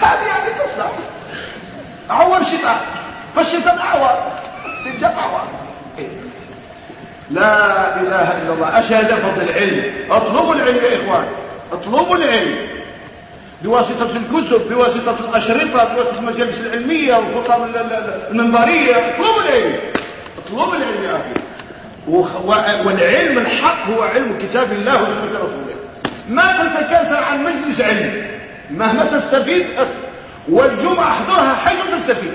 هذه يعني قصة. عور شيطان فالشيطان أعور. تنجمع لا إله إلا الله. أشهد فضل العلم. اطلبوا العلم يا إخوان. اطلبوا العلم. بواسطة الكتب بواسطة الأشرطة بواسطة المجالس العلمية والخطب المنبرية. اطلبوا العلم. اطلبوا العلم يا أخي. والعلم الحق هو علم كتاب الله وسنة رسوله. ما تتكاسل عن مجلس علم مهما تستفيد والجمعة أحضرها حيث تستفيد.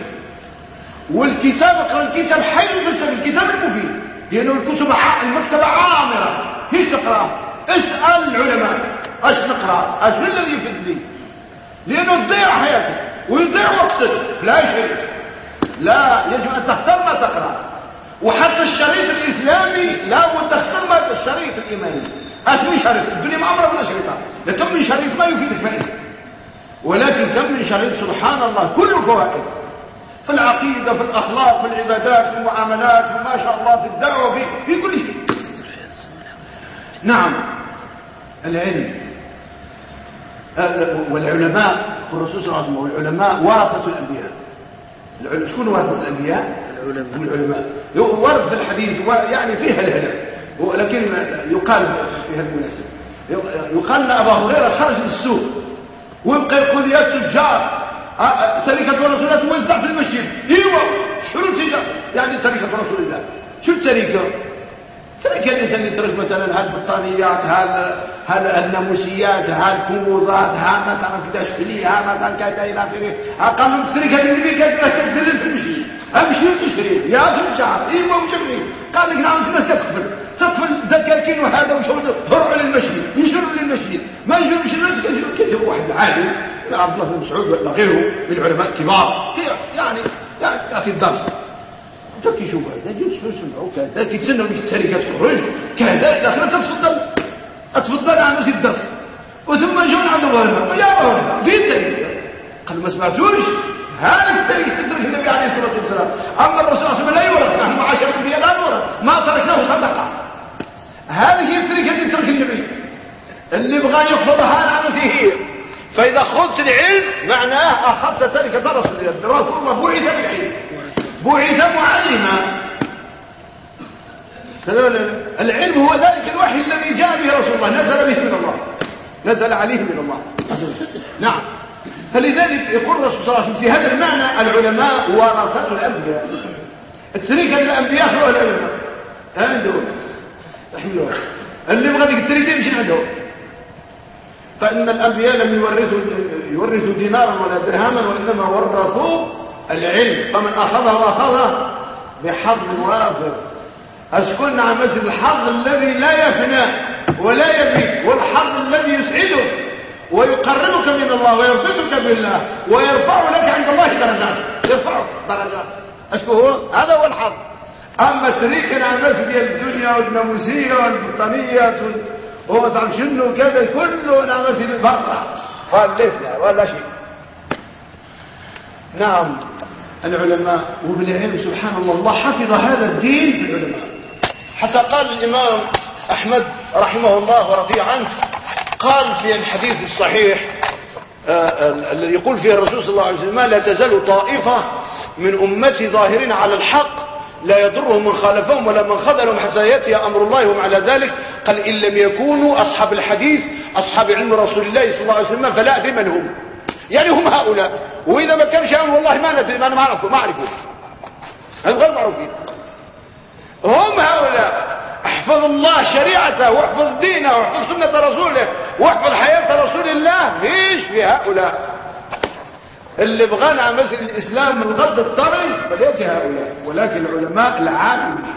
والكتاب اقرا الكتاب حي في الكتاب المفيد. لأنه الكتب المكتبه عامرة. هي تقرأ؟ اسأل العلماء. اش نقرأ؟ اش الذي يفيد لي؟ لأنه تضيع حياتك. ويضيع وقتك. لا شيء. لا يجب أن تختار ما تقرأ. وحتى الشريط الإسلامي لا ما الشريط الإيماني. اش من شريط؟ الدنيا ما عمرها ولا شريطة. لكم من شريط ما يفيدك ولكن كم من شريط سبحان الله. كله فوائد في العقيدة في الأخلاق في العبادات في المعاملات في ما شاء الله في الدعوة في, في كل شيء. نعم. العلم. والعلماء الرسول صلى الله عليه وسلم والعلماء ورثة الأنبياء. شكون ورثة الأنبياء؟ العلماء. ورد في الحديث يعني فيها الهدف. ولكن يقال في هذه المناسبة يقال أن أبا هريرة خرج من السوق ويبقى يقول يا تجار سرقة رسول الله توزع في المسجد إيوه شنو تلك يعني سرقة رسول الله. شو السرقة سرقة الانسان يسرق مثلا هالبطانيات هال هال الناموسيات هالكموضات ها مثلا كذا شكلية ها مثلا كذا إلى آخره. قالوا النبي كذا تكذب في المسجد أمشي تشري. يا تجار أيوه مشري؟ قال لك نعم الناس تدخل تدخل دكاكين وهذا وشو هرعوا للمسجد يشروا للمسجد ما يجوش الناس كذب واحد عالم عبد الله بن مسعود ولا غيره من العلماء الكبار. يعني يعطي الدرس. تكي يشوف هذا جلس يسمعوا كذا تتسنى لك التركه تخرج كذا إلى آخره تفضل اتفضل على مسجد الدرس. وثم جون عبد الله يا في تركه قال ما سمعتوش. هذه التركه تدرك النبي عليه الصلاة والسلام. أما الرسول صلى الله عليه وسلم لا يورث نحن معاشر الانبياء لا نورث. ما تركناه صدقة. هذه هي التركه اللي ترك النبي. اللي بغى يحفظها على نفسه فإذا أخذت العلم معناه أخذت تركة رسول الله رسول الله بعث بالعلم. بعث معلما. العلم هو ذلك الوحي الذي جاء به رسول الله. نزل به من الله. نزل عليه من الله. نعم. فلذلك يقول الرسول صلى الله عليه وسلم في هذا المعنى العلماء ورثة الأنبياء. التريكة للأنبياء هو العلماء. عندهم اللي يبغى ديك التريكة يمشي عندهم فإن الأنبياء لم يورثوا يورثوا دينارا ولا درهما وإنما ورثوا العلم. فمن أخذه أخذه بحظ وافر أشكون عن مسجد الحظ الذي لا يفنى ولا يبيد والحظ الذي يسعدك ويقربك من الله ويربطك بالله ويرفع لك عند الله درجات. يرفعك درجات. هو؟ هذا هو الحظ. أما التريك الناس ديال الدنيا والناموسيه والبطانيه وما تعرف شنو كذا كله ناموس برا خلفنا ولا شيء. نعم. العلماء وبالعلم سبحان الله الله حفظ هذا الدين في العلماء. حتى قال الإمام أحمد رحمه الله ورضي عنه قال في الحديث الصحيح آه، الذي يقول فيه الرسول صلى الله عليه وسلم لا تزال طائفة من أمتي ظاهرين على الحق لا يضرهم من خالفهم ولا من خذلهم حتى يأتي أمر الله وهم على ذلك قال إن لم يكونوا أصحاب الحديث أصحاب علم رسول الله صلى الله عليه وسلم فلا أدري من هم. يعني هم هؤلاء. وإذا ما كانش هم والله ما ندري ما نعرفه ما أعرفه هم غير معروفين هم هؤلاء. احفظ الله شريعته واحفظ دينه واحفظ سنة رسوله. واحفظ حياة رسول الله. ليش في هؤلاء؟ اللي بغانا مثل الإسلام من غض الطري فليت هؤلاء. ولكن العلماء العاملون.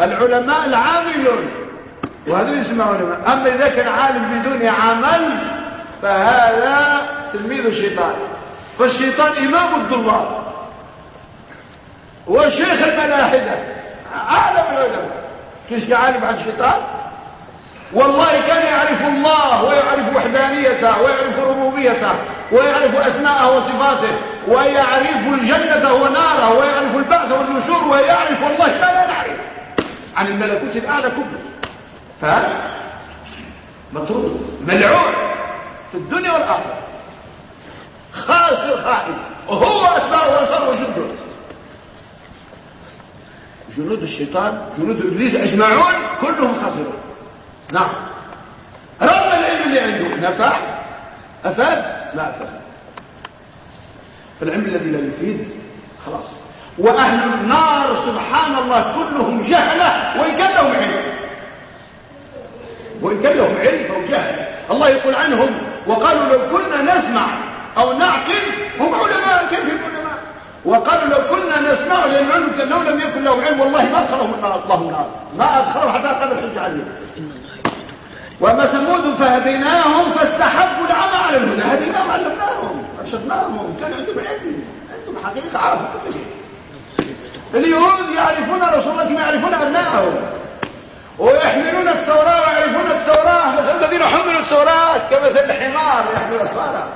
العلماء العاملون. يسمى علماء أما إذا كان عالم بدون عمل فهذا تلميذ الشيطان. فالشيطان إمام الضلال وشيخ الملاحدة. أعلم العلماء. كيش عالم عن الشيطان؟ والله كان يعرف الله ويعرف وحدانيته ويعرف ربوبيته ويعرف أسماءه وصفاته ويعرف الجنة وناره ويعرف البعث والنشور ويعرف والله ما لا نعرف. عن الملكوت الأعلى كله. فهذا مطرود ملعون في الدنيا والآخرة. خاسر خائن. وهو أسماءه ونصره وجنده. جنود الشيطان جنود إبليس أجمعون كلهم خاسرون. نعم. رغم العلم اللي عنده نفع أفاد لا أفاد. فالعلم الذي لا يفيد خلاص. وأهل النار سبحان الله كلهم جهلة وإن كان لهم علم. وإن كان لهم علم فهم جهلة. الله يقول عنهم وقالوا لو كنا نسمع أو نعقل هم علماء كيف علماء؟ وقالوا لو كنا نسمع لأنهم كانوا لم يكن لهم علم والله ما أدخلهم النار الله النار. ما أدخلهم حتى قال الحج عليهم. وما ثمود فهديناهم فاستحبوا العمى على الهدى. هديناهم علمناهم ارشدناهم كان عندهم علم عندهم حقيقة عرفوا كل شيء. اليهود يعرفون رسول الله يعرفون ابنائهم ويحملون التوراه ويعرفون التوراه مثل الذين حملوا التوراه كمثل الحمار يحمل اسفارا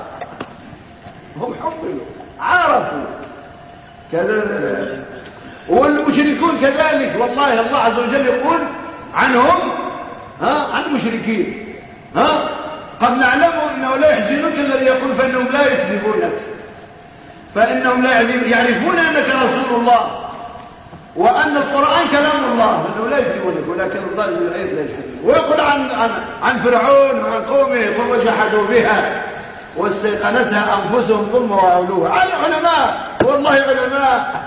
هم حملوا عرفوا. كذا والمشركون كذلك. والله الله عز وجل يقول عنهم ها؟ عن المشركين. ها؟ قد نعلم إنه لا يحزنك الذي يقول فإنهم لا يكذبونك فإنهم لا يعرفون أنك رسول الله. وأن القرآن كلام الله. انه لا يكذبونك. ولكن الظالم لا يجحدون ويقول عن عن عن فرعون وعن قومه وجحدوا بها. واستيقنتها أنفسهم ظلما وعلوها على العلماء. والله علماء.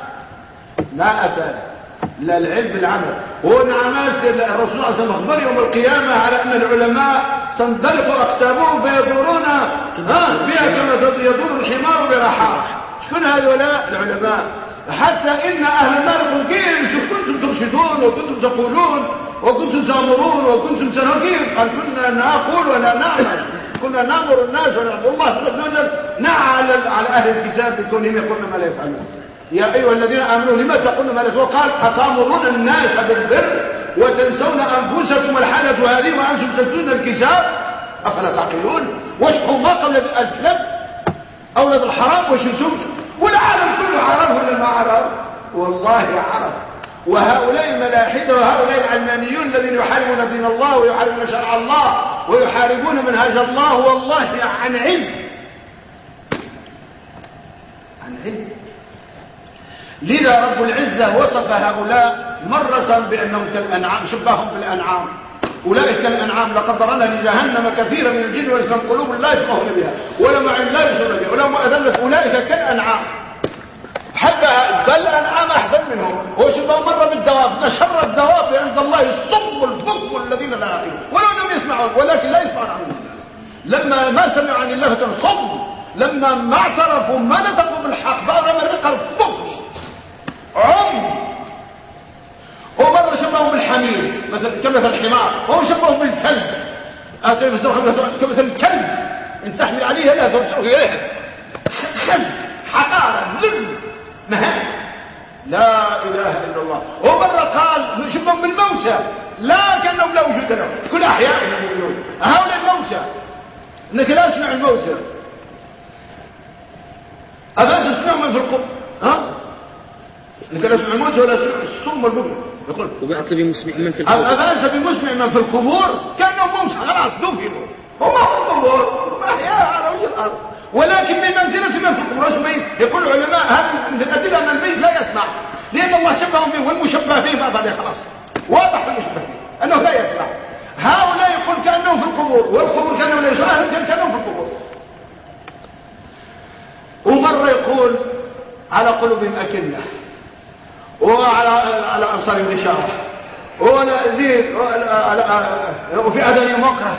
ما أتى. لا العلم بالعمل ونعماس الرسول صلى الله عليه وسلم أخبر يوم القيامة على أن العلماء تنطلق أقسامهم فيدورون بها كما يدور الحمار برحاه شكون هؤلاء؟ العلماء. حتى إن أهل النار كيف كنتم ترشدون وكنتم تقولون وكنتم تأمرون وكنتم تنهون قال كنا نقول ولا نعمل. كنا نأمر الناس ونعبد الله نعلم على أهل الكتاب بكونهم يقولون ما لا يفعلون. يا أيها الذين آمنوا لما تقولون ما لا وقال أتامرون الناس بالبر وتنسون أنفسكم الحالة هذه وأنتم تتلون الكتاب. أفلا تعقلون؟ واشحوا ما قبل الكلب أولاد الحرام وشلتم والعالم كله عرف ولا ما عرف؟ والله عرف. وهؤلاء الملاحدة وهؤلاء العلمانيون الذين يحاربون دين الله ويحاربون شرع الله ويحاربون منهج الله والله عن علم. عن علم. لذا رب العزة وصف هؤلاء مرة بأنهم كالأنعام شبههم بالأنعام. أولئك كالأنعام لقد ضرنا لجهنم كثيرا من الجن والإنس قلوب لا يفقهون بها ولم عين لا يسر بها ولم أذلت أولئك كالأنعام. حتى بل الأنعام أحسن منهم. هو شبه مرة بالدواب. إن شر الدواب عند الله الصم البكم الذين لا يعقلون. ولو لم يسمعون ولكن لا يسمعون عنهم لما ما سمعوا عن الله صم لما ما اعترفوا ما نطقوا بالحق؟ ضرب الرقر بكم عم. ومرة شبههم بالحمير مثلا كمثل الحمار وهو شبههم بالكلب. كمثل الكلب انسحمل عليه لا ترسوه خز حقارة ذل مهان. لا إله إلا الله. ومرة قال نشبهم بالموتى. لا كأنهم لا وجود لهم. كل أحياء هؤلاء الموتى. إنك لا تسمع الموتى. أبدا تسمع من في القبر؟ ها؟ إنك لا تسمع الموتى ولا تسمع الصم والبكم يقول. وبعث بمسمع من في القبور أبدا بمسمع من في القبور كأنهم موتى خلاص دفنوا هم في القبور أحياء على وجه الأرض. ولكن بمنزلة من في القبور اسمه يقول العلماء هذا من الأدلة أن الميت لا يسمع. لأن الله شبههم به والمشبه به بعض عليه خلاص. واضح المشبه به أنه لا يسمع. هؤلاء يقول كأنهم في القبور والقبور كأنهم لا يسمع. كأنهم في القبور. ومرة يقول على قلوبهم أكنة وعلى على أبصارهم ولا زين وفي أذانهم وقرة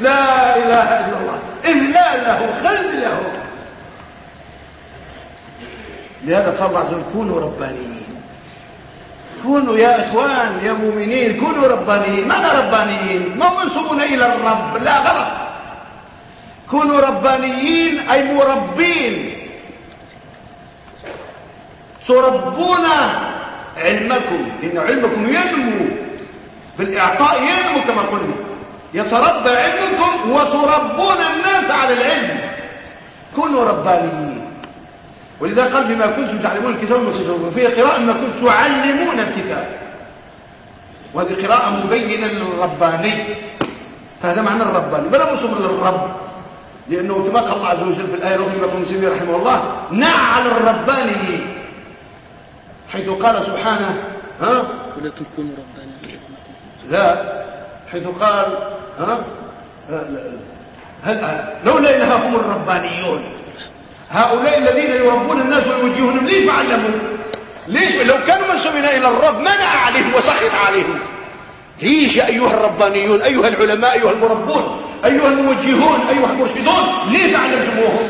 لا إله إلا الله. إلا له خز له. لهذا قال الله عز وجل كونوا ربانيين. كونوا يا إخوان يا مؤمنين كونوا ربانيين. ماذا ربانيين؟ ما منسوبون إلى الرب. لا غلط. كونوا ربانيين أي مربين تربون علمكم لأن علمكم ينمو بالإعطاء ينمو كما قلنا. يتربى علمكم وتربون الناس على العلم. كونوا ربانيين. ولذا قال بما كنتم تعلمون الكتاب المصير وفيه قراءة ما كنتم تعلمون الكتاب. وهذه قراءة مبينة للرباني. فهذا معنى الرباني. بلا مصر للرب. لأنه كما قال الله عز وجل في الآية رحمه الله نعل الرباني حيث قال سبحانه ها؟ ولكن كونوا ربانيين لا. حيث قال ها؟ هل لولا إنهم الربانيون. هؤلاء الذين يربون الناس ويوجهونهم ليه فعلموا ليش؟ لو كانوا منسوبين إلى الرب منع عليهم وسخط عليهم. ليش أيها الربانيون أيها العلماء أيها المربون أيها الموجهون أيها المرشدون ليه فعلمتموهم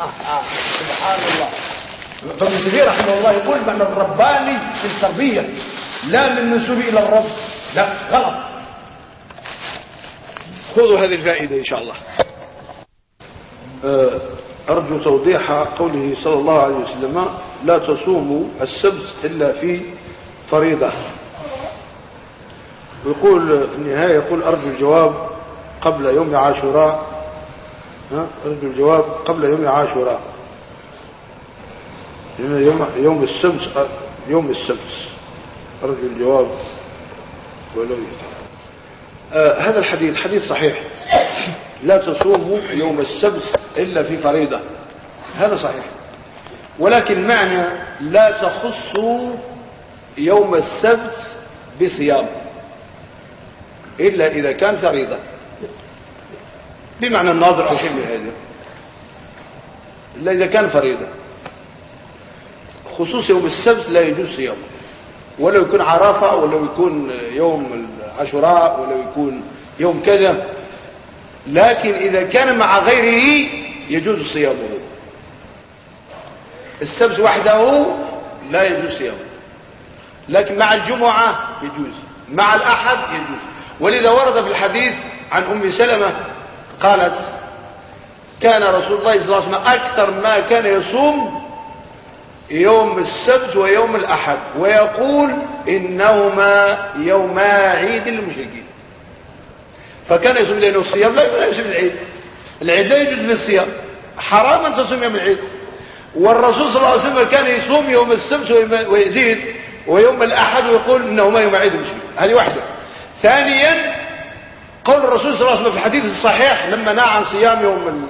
آه آه. سبحان الله. ابن سبيل رحمه الله يقول من الرباني في التربية لا من منسوب إلى الرب. لا غلط. خذوا هذه الفائدة إن شاء الله. أرجو توضيح قوله صلى الله عليه وسلم لا تصوموا السبت إلا في فريضة. ويقول في النهاية يقول أرجو الجواب قبل يوم عاشوراء. أرجو الجواب قبل يوم عاشوراء. يوم, يوم السبت يوم السبت. أرجو الجواب ولو آه هذا الحديث حديث صحيح. لا تصوموا يوم السبت إلا في فريضة. هذا صحيح. ولكن معنى لا تخصوا يوم السبت بصيام. إلا إذا كان فريضة. بمعنى الناظر أو شيء هذا. إلا إذا كان فريضة. خصوص يوم السبت لا يجوز صيامه. ولو يكون عرفة ولو يكون يوم العاشوراء ولو يكون يوم كذا. لكن إذا كان مع غيره يجوز صيامه. السبت وحده لا يجوز صيامه. لكن مع الجمعة يجوز. مع الأحد يجوز. ولذا ورد في الحديث عن أم سلمة قالت كان رسول الله صلى الله عليه وسلم أكثر ما كان يصوم يوم السبت ويوم الأحد ويقول إنهما يوما عيد للمشركين. فكان يصوم لأنه الصيام لا يصوم العيد. العيد لا يجوز للصيام حراما تصوم يوم العيد. والرسول صلى الله عليه وسلم كان يصوم يوم السبت ويزيد ويوم الأحد ويقول إنهما يوم عيد المشركين هذه واحدة. ثانيا قول الرسول صلى الله عليه وسلم في الحديث الصحيح لما نهى عن صيام يوم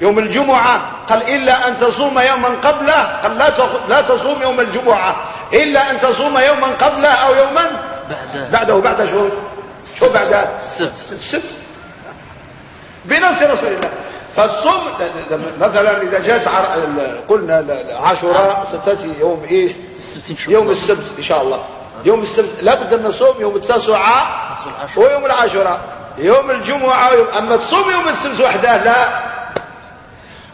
يوم الجمعة. قال إلا أن تصوم يوما قبله. قال لا لا تصوم يوم الجمعة. إلا أن تصوم يوما قبله أو يوما بعده بعده بعد شو شو بعد؟ السبت السبت بنص رسول الله. فالصوم مثلا إذا جاءت قلنا عاشوراء ستأتي يوم إيش؟ يوم. السبت إن شاء الله. يوم السبت لابد أن نصوم يوم التاسعاء ويوم العاشوراء يوم الجمعة ويوم أما تصوم يوم السبت وحده لا.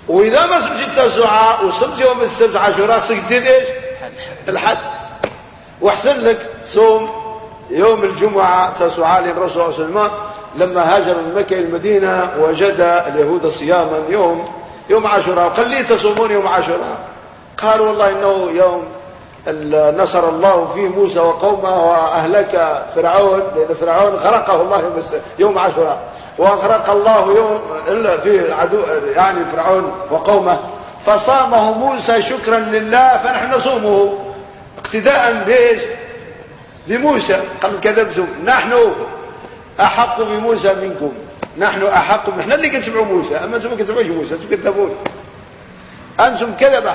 وإذا ما صمت التاسعاء وصمت يوم السبت عاشوراء سكتين إيش؟ الحد. وأحسن لك صوم يوم الجمعة تاسعاء لأن الرسول صلى الله عليه وسلم لما هاجر من مكة إلى المدينة وجد اليهود صياما يوم يوم عاشوراء قال لي تصومون يوم عاشوراء قالوا والله إنه يوم نصر الله فيه موسى وقومه وأهلك فرعون لأن فرعون غرقه الله يوم عاشوراء وأغرق الله يوم إلا في عدو يعني فرعون وقومه. فصامه موسى شكرا لله فنحن نصومه. اقتداء بإيش؟ بموسى قال كذبتم نحن أحق بموسى منكم. نحن أحق إحنا اللي كنتبعوا موسى. أما أنتم ما كتبعوش موسى أنتم كذبون أنتم كذبة.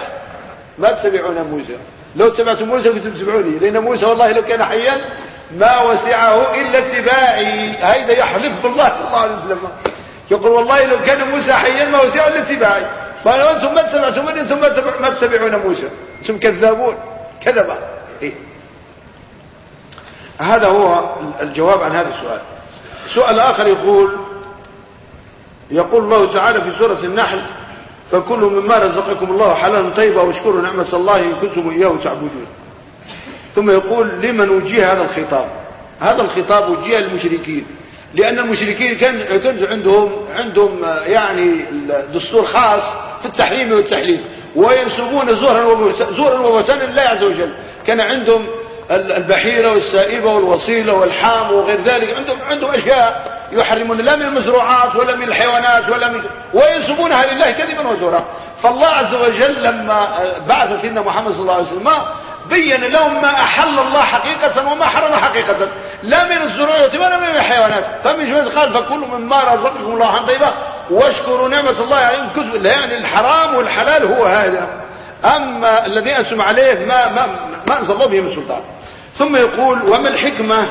ما تتبعون موسى. لو تبعتم موسى كنتم تتبعوني. لأن موسى والله لو كان حيا ما وسعه إلا اتباعي. هيدا يحلف بالله صلى الله عليه وسلم. يقول والله لو كان موسى حيا ما وسعه إلا اتباعي. فلو أنتم ما تتبعتموني أنتم ما تتبع- ما تتبعون موسى؟ أنتم كذابون. كذبة إيه؟ هذا هو الجواب عن هذا السؤال. سؤال آخر يقول يقول الله تعالى في سورة النحل فكلوا مما رزقكم الله حلالا طيبا واشكروا نعمة الله إن كنتم إياه تعبدون. ثم يقول لمن وجه هذا الخطاب؟ هذا الخطاب وجه للمشركين لأن المشركين كان يعتمد عندهم عندهم يعني دستور خاص في التحريم والتحليل وينسبون زورا زورا لله عز وجل. كان عندهم ال- البحيرة والسائبة والوصيلة والحام وغير ذلك عندهم عندهم أشياء يحرمون لا من المزروعات ولا من الحيوانات ولا من وينسبونها لله كذبا وزورا. فالله عز وجل لما بعث سيدنا محمد صلى الله عليه وسلم بين لهم ما أحل الله حقيقة وما حرم حقيقة. لا من الزروع ولا من الحيوانات. فمن جمال قال فكلوا مما رزقكم الله عن طيبة واشكروا نعمة الله عليكم كتب لا يعني الحرام والحلال هو هذا. أما الذي أنتم عليه ما, ما, ما أنزل الله به من سلطان. ثم يقول وما الحكمة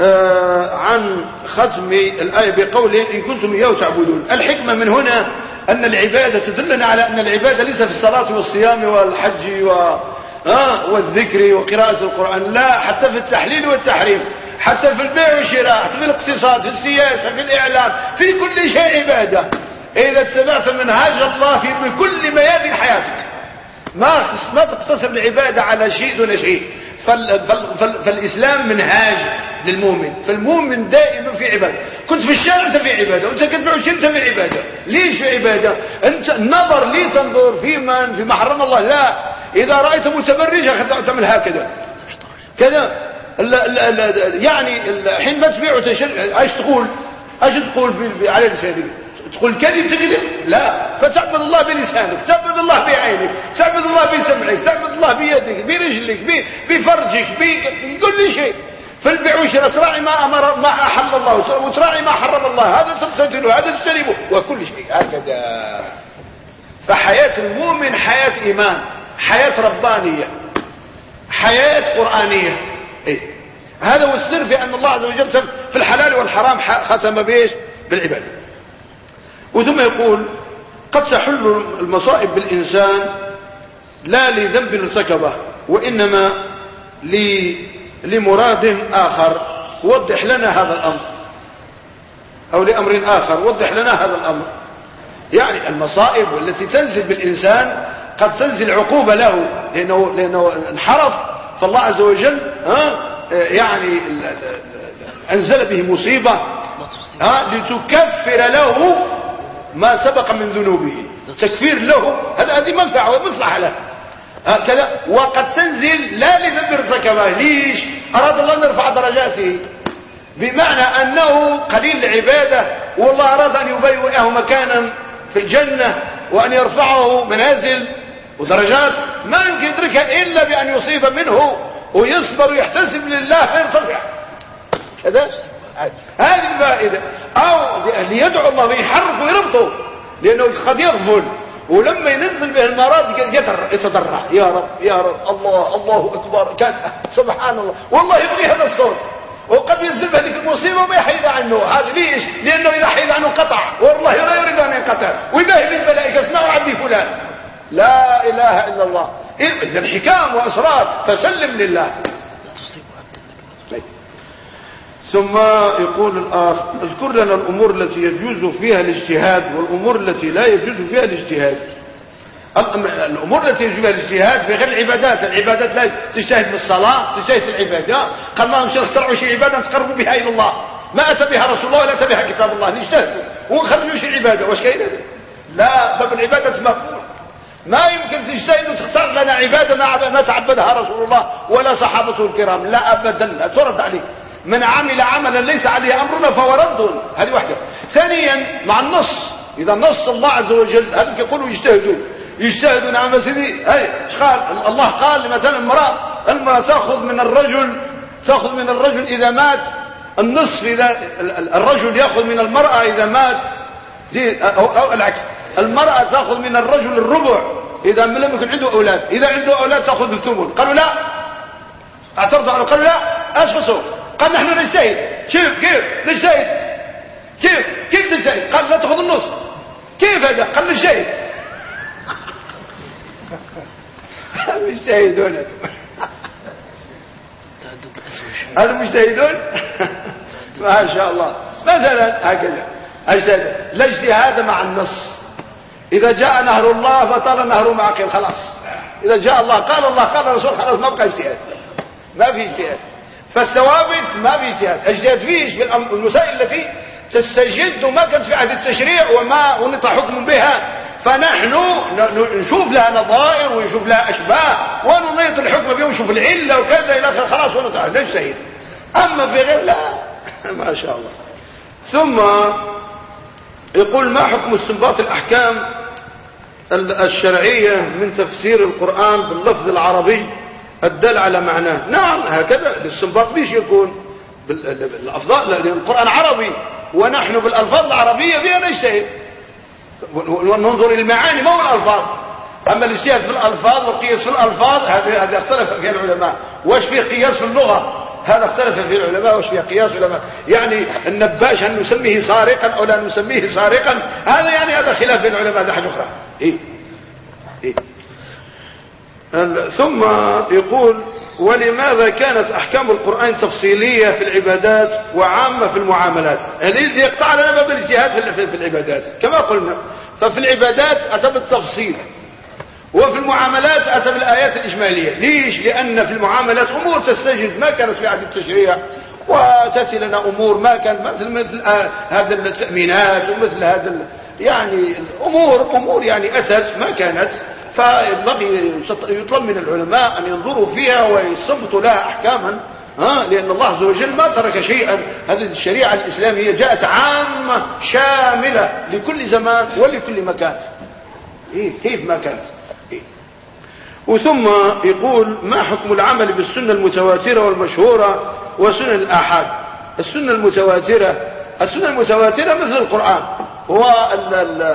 آه، عن ختم الآية بقوله إن كنتم إياه تعبدون. الحكمة من هنا أن العبادة تدلنا على أن العبادة ليس في الصلاة والصيام والحج و آه، والذكر وقراءة القرآن لا حتى في التحليل والتحريم حتى في البيع والشراء حتى في الاقتصاد في السياسة في الإعلام في كل شيء عبادة إذا اتبعت منهاج الله في كل ميادين حياتك. ما ما تقتصر العبادة على شيء دون شيء. فال فال فال فالإسلام منهاج للمؤمن. فالمؤمن دائما في عبادة. كنت في الشارع أنت في عبادة وأنت كتبع شيء أنت في عبادة. ليش في عبادة؟ أنت النظر ليه تنظر في من؟ في ما حرم الله؟ لا. إذا رأيت متبرجة تعمل هكذا. كذا لا لا لا يعني حين ما تبيع وتشتري إيش تقول؟ إيش تقول في على لسانك. تقول كذب تكذب؟ لا. فتعبد الله بلسانك تعبد الله بعينك تعبد الله بسمعك تعبد الله بيدك برجلك بفرجك بكل شيء. في البيع والشراء تراعي ما أمر ما أحل الله وتراعي ما حرم الله. هذا تبتدله هذا تجتنبه وكل شيء هكذا. فحياة المؤمن حياة إيمان. حياة ربانية حياة قرآنية. إيه؟ هذا هو السر في أن الله عز وجل في الحلال والحرام ختم بإيش؟ بالعبادة. وثم يقول قد تحل المصائب بالإنسان لا لذنب ارتكبه وإنما لمراد آخر. وضح لنا هذا الأمر. أو لأمر آخر وضح لنا هذا الأمر. يعني المصائب التي تنزل بالإنسان قد تنزل عقوبة له لأنه, لأنه انحرف فالله عز وجل ها يعني أنزل به مصيبة ها لتكفر له ما سبق من ذنوبه. تكفير له هذه منفعة ومصلحة له. هكذا وقد تنزل لا لذنب ارتكبه ليش أراد الله أن يرفع درجاته. بمعنى أنه قليل العبادة والله أراد أن يبوئه مكانا في الجنة وأن يرفعه منازل. ودرجات ما يمكن يدركها إلا بأن يصيب منه ويصبر ويحتسب لله فيرتفع كذا؟ هذه الفائدة. أو ليدعو الله ويحرك ويربطه. لأنه قد يغفل ولما ينزل به المرض يتضرع يا رب يا رب. الله الله أكبر. كان سبحان الله. والله يبغي هذا الصوت. وقد ينزل بهذه المصيبة وما يحيد عنه. هذا ليش؟ لأنه إذا حيد عنه قطع. والله لا يريد أن ينقطع. ويباهي بالملائكة اسمعوا عبدي فلان. لا إله إلا الله. إذا حكام وأسرار فسلم لله. ثم يقول الآخ اذكر لنا الأمور التي يجوز فيها الاجتهاد والأمور التي لا يجوز فيها الاجتهاد. الأم- الأمور التي يجوز فيها الاجتهاد في غير العبادات العبادات لا تجتهد في الصلاة تجتهد في العبادة. قال ما نمشي نخترعوا شي عبادة نتقربوا بها إلى الله. ما أتى بها رسول الله ولا أتى بها كتاب الله. نجتهد. ونخرجوا شي عبادة. واش كاين هذا؟ لا باب العبادة مقبول. ما يمكن تجتهد وتختار لنا عبادة ما تعبدها رسول الله ولا صحابته الكرام. لا أبدا لا ترد عليك من عمل عملا ليس عليه أمرنا فهو رد. هذه واحدة ثانيا مع النص. إذا نص الله عز وجل هل يقولوا يجتهدوا يجتهدوا نعم سيدي هاي قال؟ الله قال مثلا المرأة المرأة تأخذ من الرجل تأخذ من الرجل إذا مات. النصف إذا الرجل يأخذ من المرأة إذا مات. أو العكس. المرأة تأخذ من الرجل الربع إذا لم يكن عنده أولاد. إذا عنده أولاد تأخذ الثمن. قالوا لا. اعترضوا قالوا لا. أشخصوا قال نحن نجتهد. كيف؟ كيف؟ نجتهد. كيف؟ كيف نجتهد؟ قال لا تأخذ النص. كيف هذا؟ قال نجتهد. المجتهدون. المجتهدون؟ ما شاء الله. مثلا هكذا. أجساد لا اجتهاد مع النص. إذا جاء نهر الله فطال نهر معقل خلاص. إذا جاء الله قال الله قال الرسول خلاص ما بقى اجتهاد. ما في اجتهاد. فالثوابت ما في اجتهاد. اجتهاد فيش في المسائل التي تستجد وما كانت في عهد التشريع وما ونطى حكم بها. فنحن نشوف لها نظائر ونشوف لها أشباه وننيط الحكم بها ونشوف العلة وكذا إلى آخر خلاص نجتهد. أما في غير لا. ما شاء الله. ثم يقول ما حكم استنباط الأحكام؟ الشرعية من تفسير القرآن باللفظ العربي الدل على معناه. نعم هكذا الاستنباط ليش يكون؟ بالأفضل لأن القرآن عربي ونحن بالألفاظ العربية بها نجتهد وننظر المعاني ما هو الألفاظ؟ أما الاجتهاد في الألفاظ والقياس في الألفاظ هذا اختلف فيها العلماء. واش فيه قياس في اللغة؟ هذا اختلف فيه العلماء واش فيه قياس العلماء. يعني النباش هل نسميه سارقا أو لا نسميه سارقا؟ هذا يعني هذا خلاف بين العلماء هذا حاجة أخرى. إيه؟ إيه؟ ثم يقول ولماذا كانت أحكام القرآن تفصيلية في العبادات وعامة في المعاملات؟ هذه يقطع لنا باب الاجتهاد في العبادات. كما قلنا ففي العبادات أتى بالتفصيل وفي المعاملات أتى بالآيات الإجمالية. ليش؟ لأن في المعاملات أمور تستجد. ما كانت في عهد التشريع. وتأتي لنا أمور ما كان مثل مثل هذا التأمينات ومثل هذا يعني الأمور أمور يعني أتت ما كانت. فينبغي يطلب من العلماء أن ينظروا فيها ويصبطوا لها أحكاما ها؟ لأن الله عز وجل ما ترك شيئا. هذه الشريعة الإسلامية جاءت عامة شاملة لكل زمان ولكل مكان. إيه كيف ما كانت؟ وثم يقول ما حكم العمل بالسنة المتواترة والمشهورة وسنن الآحاد؟ السنة المتواترة السنة المتواترة مثل القرآن. هو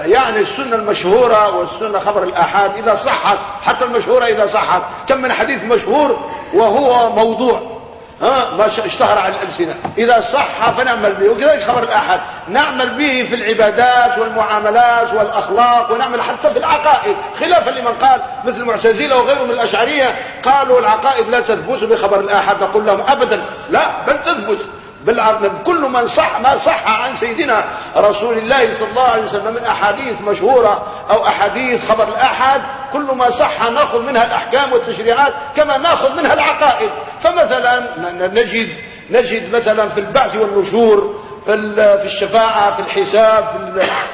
يعني السنة المشهورة والسنة خبر الآحاد إذا صحت حتى المشهورة إذا صحت. كم من حديث مشهور وهو موضوع. ها ما اشتهر على الألسنة. إذا صح فنعمل به. وكذلك خبر الآحاد. نعمل به في العبادات والمعاملات والأخلاق ونعمل حتى في العقائد. خلافا لمن قال مثل المعتزلة وغيرهم من الأشعرية قالوا العقائد لا تثبت بخبر الآحاد. نقول لهم أبدا. لا بل تثبت. بالعقل كل من صح ما صح عن سيدنا رسول الله صلى الله عليه وسلم من أحاديث مشهورة أو أحاديث خبر الأحد كل ما صح نأخذ منها الأحكام والتشريعات كما نأخذ منها العقائد. فمثلا نجد نجد مثلا في البعث والنشور في في الشفاعة في الحساب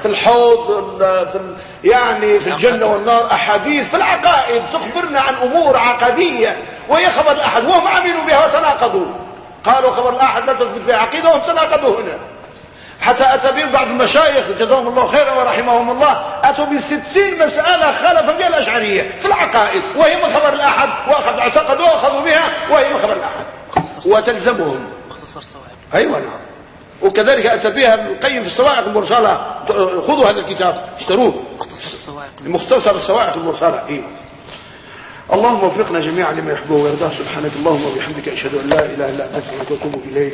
في الحوض في يعني في الجنة والنار أحاديث في العقائد تخبرنا عن أمور عقدية وهي خبر الأحد وهم عملوا بها وتناقضوا. قالوا خبر الأحد لا تثبت فيه عقيدة وهم تناقضوا هنا. حتى أتى بهم بعض المشايخ جزاهم الله خيرا ورحمهم الله أتوا بستين مسألة خالف بها الأشعرية في العقائد وهي من خبر الأحد وأخذ اعتقدوا وأخذوا بها وهي من خبر الأحد. وتلزمهم. أيوة نعم. وكذلك أتى بها ابن القيم في الصواعق المرسلة خذوا هذا الكتاب اشتروه. مختصر الصواعق مختصر الصواعق المرسلة إيه. اللهم وفقنا جميعا لما يحبه ويرضاه. سبحانك اللهم وبحمدك أشهد أن لا إله إلا أنت وأتوب إليك.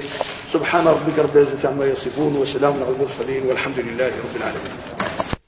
سبحان ربك رب العزة عما يصفون وسلام على المرسلين والحمد لله رب العالمين.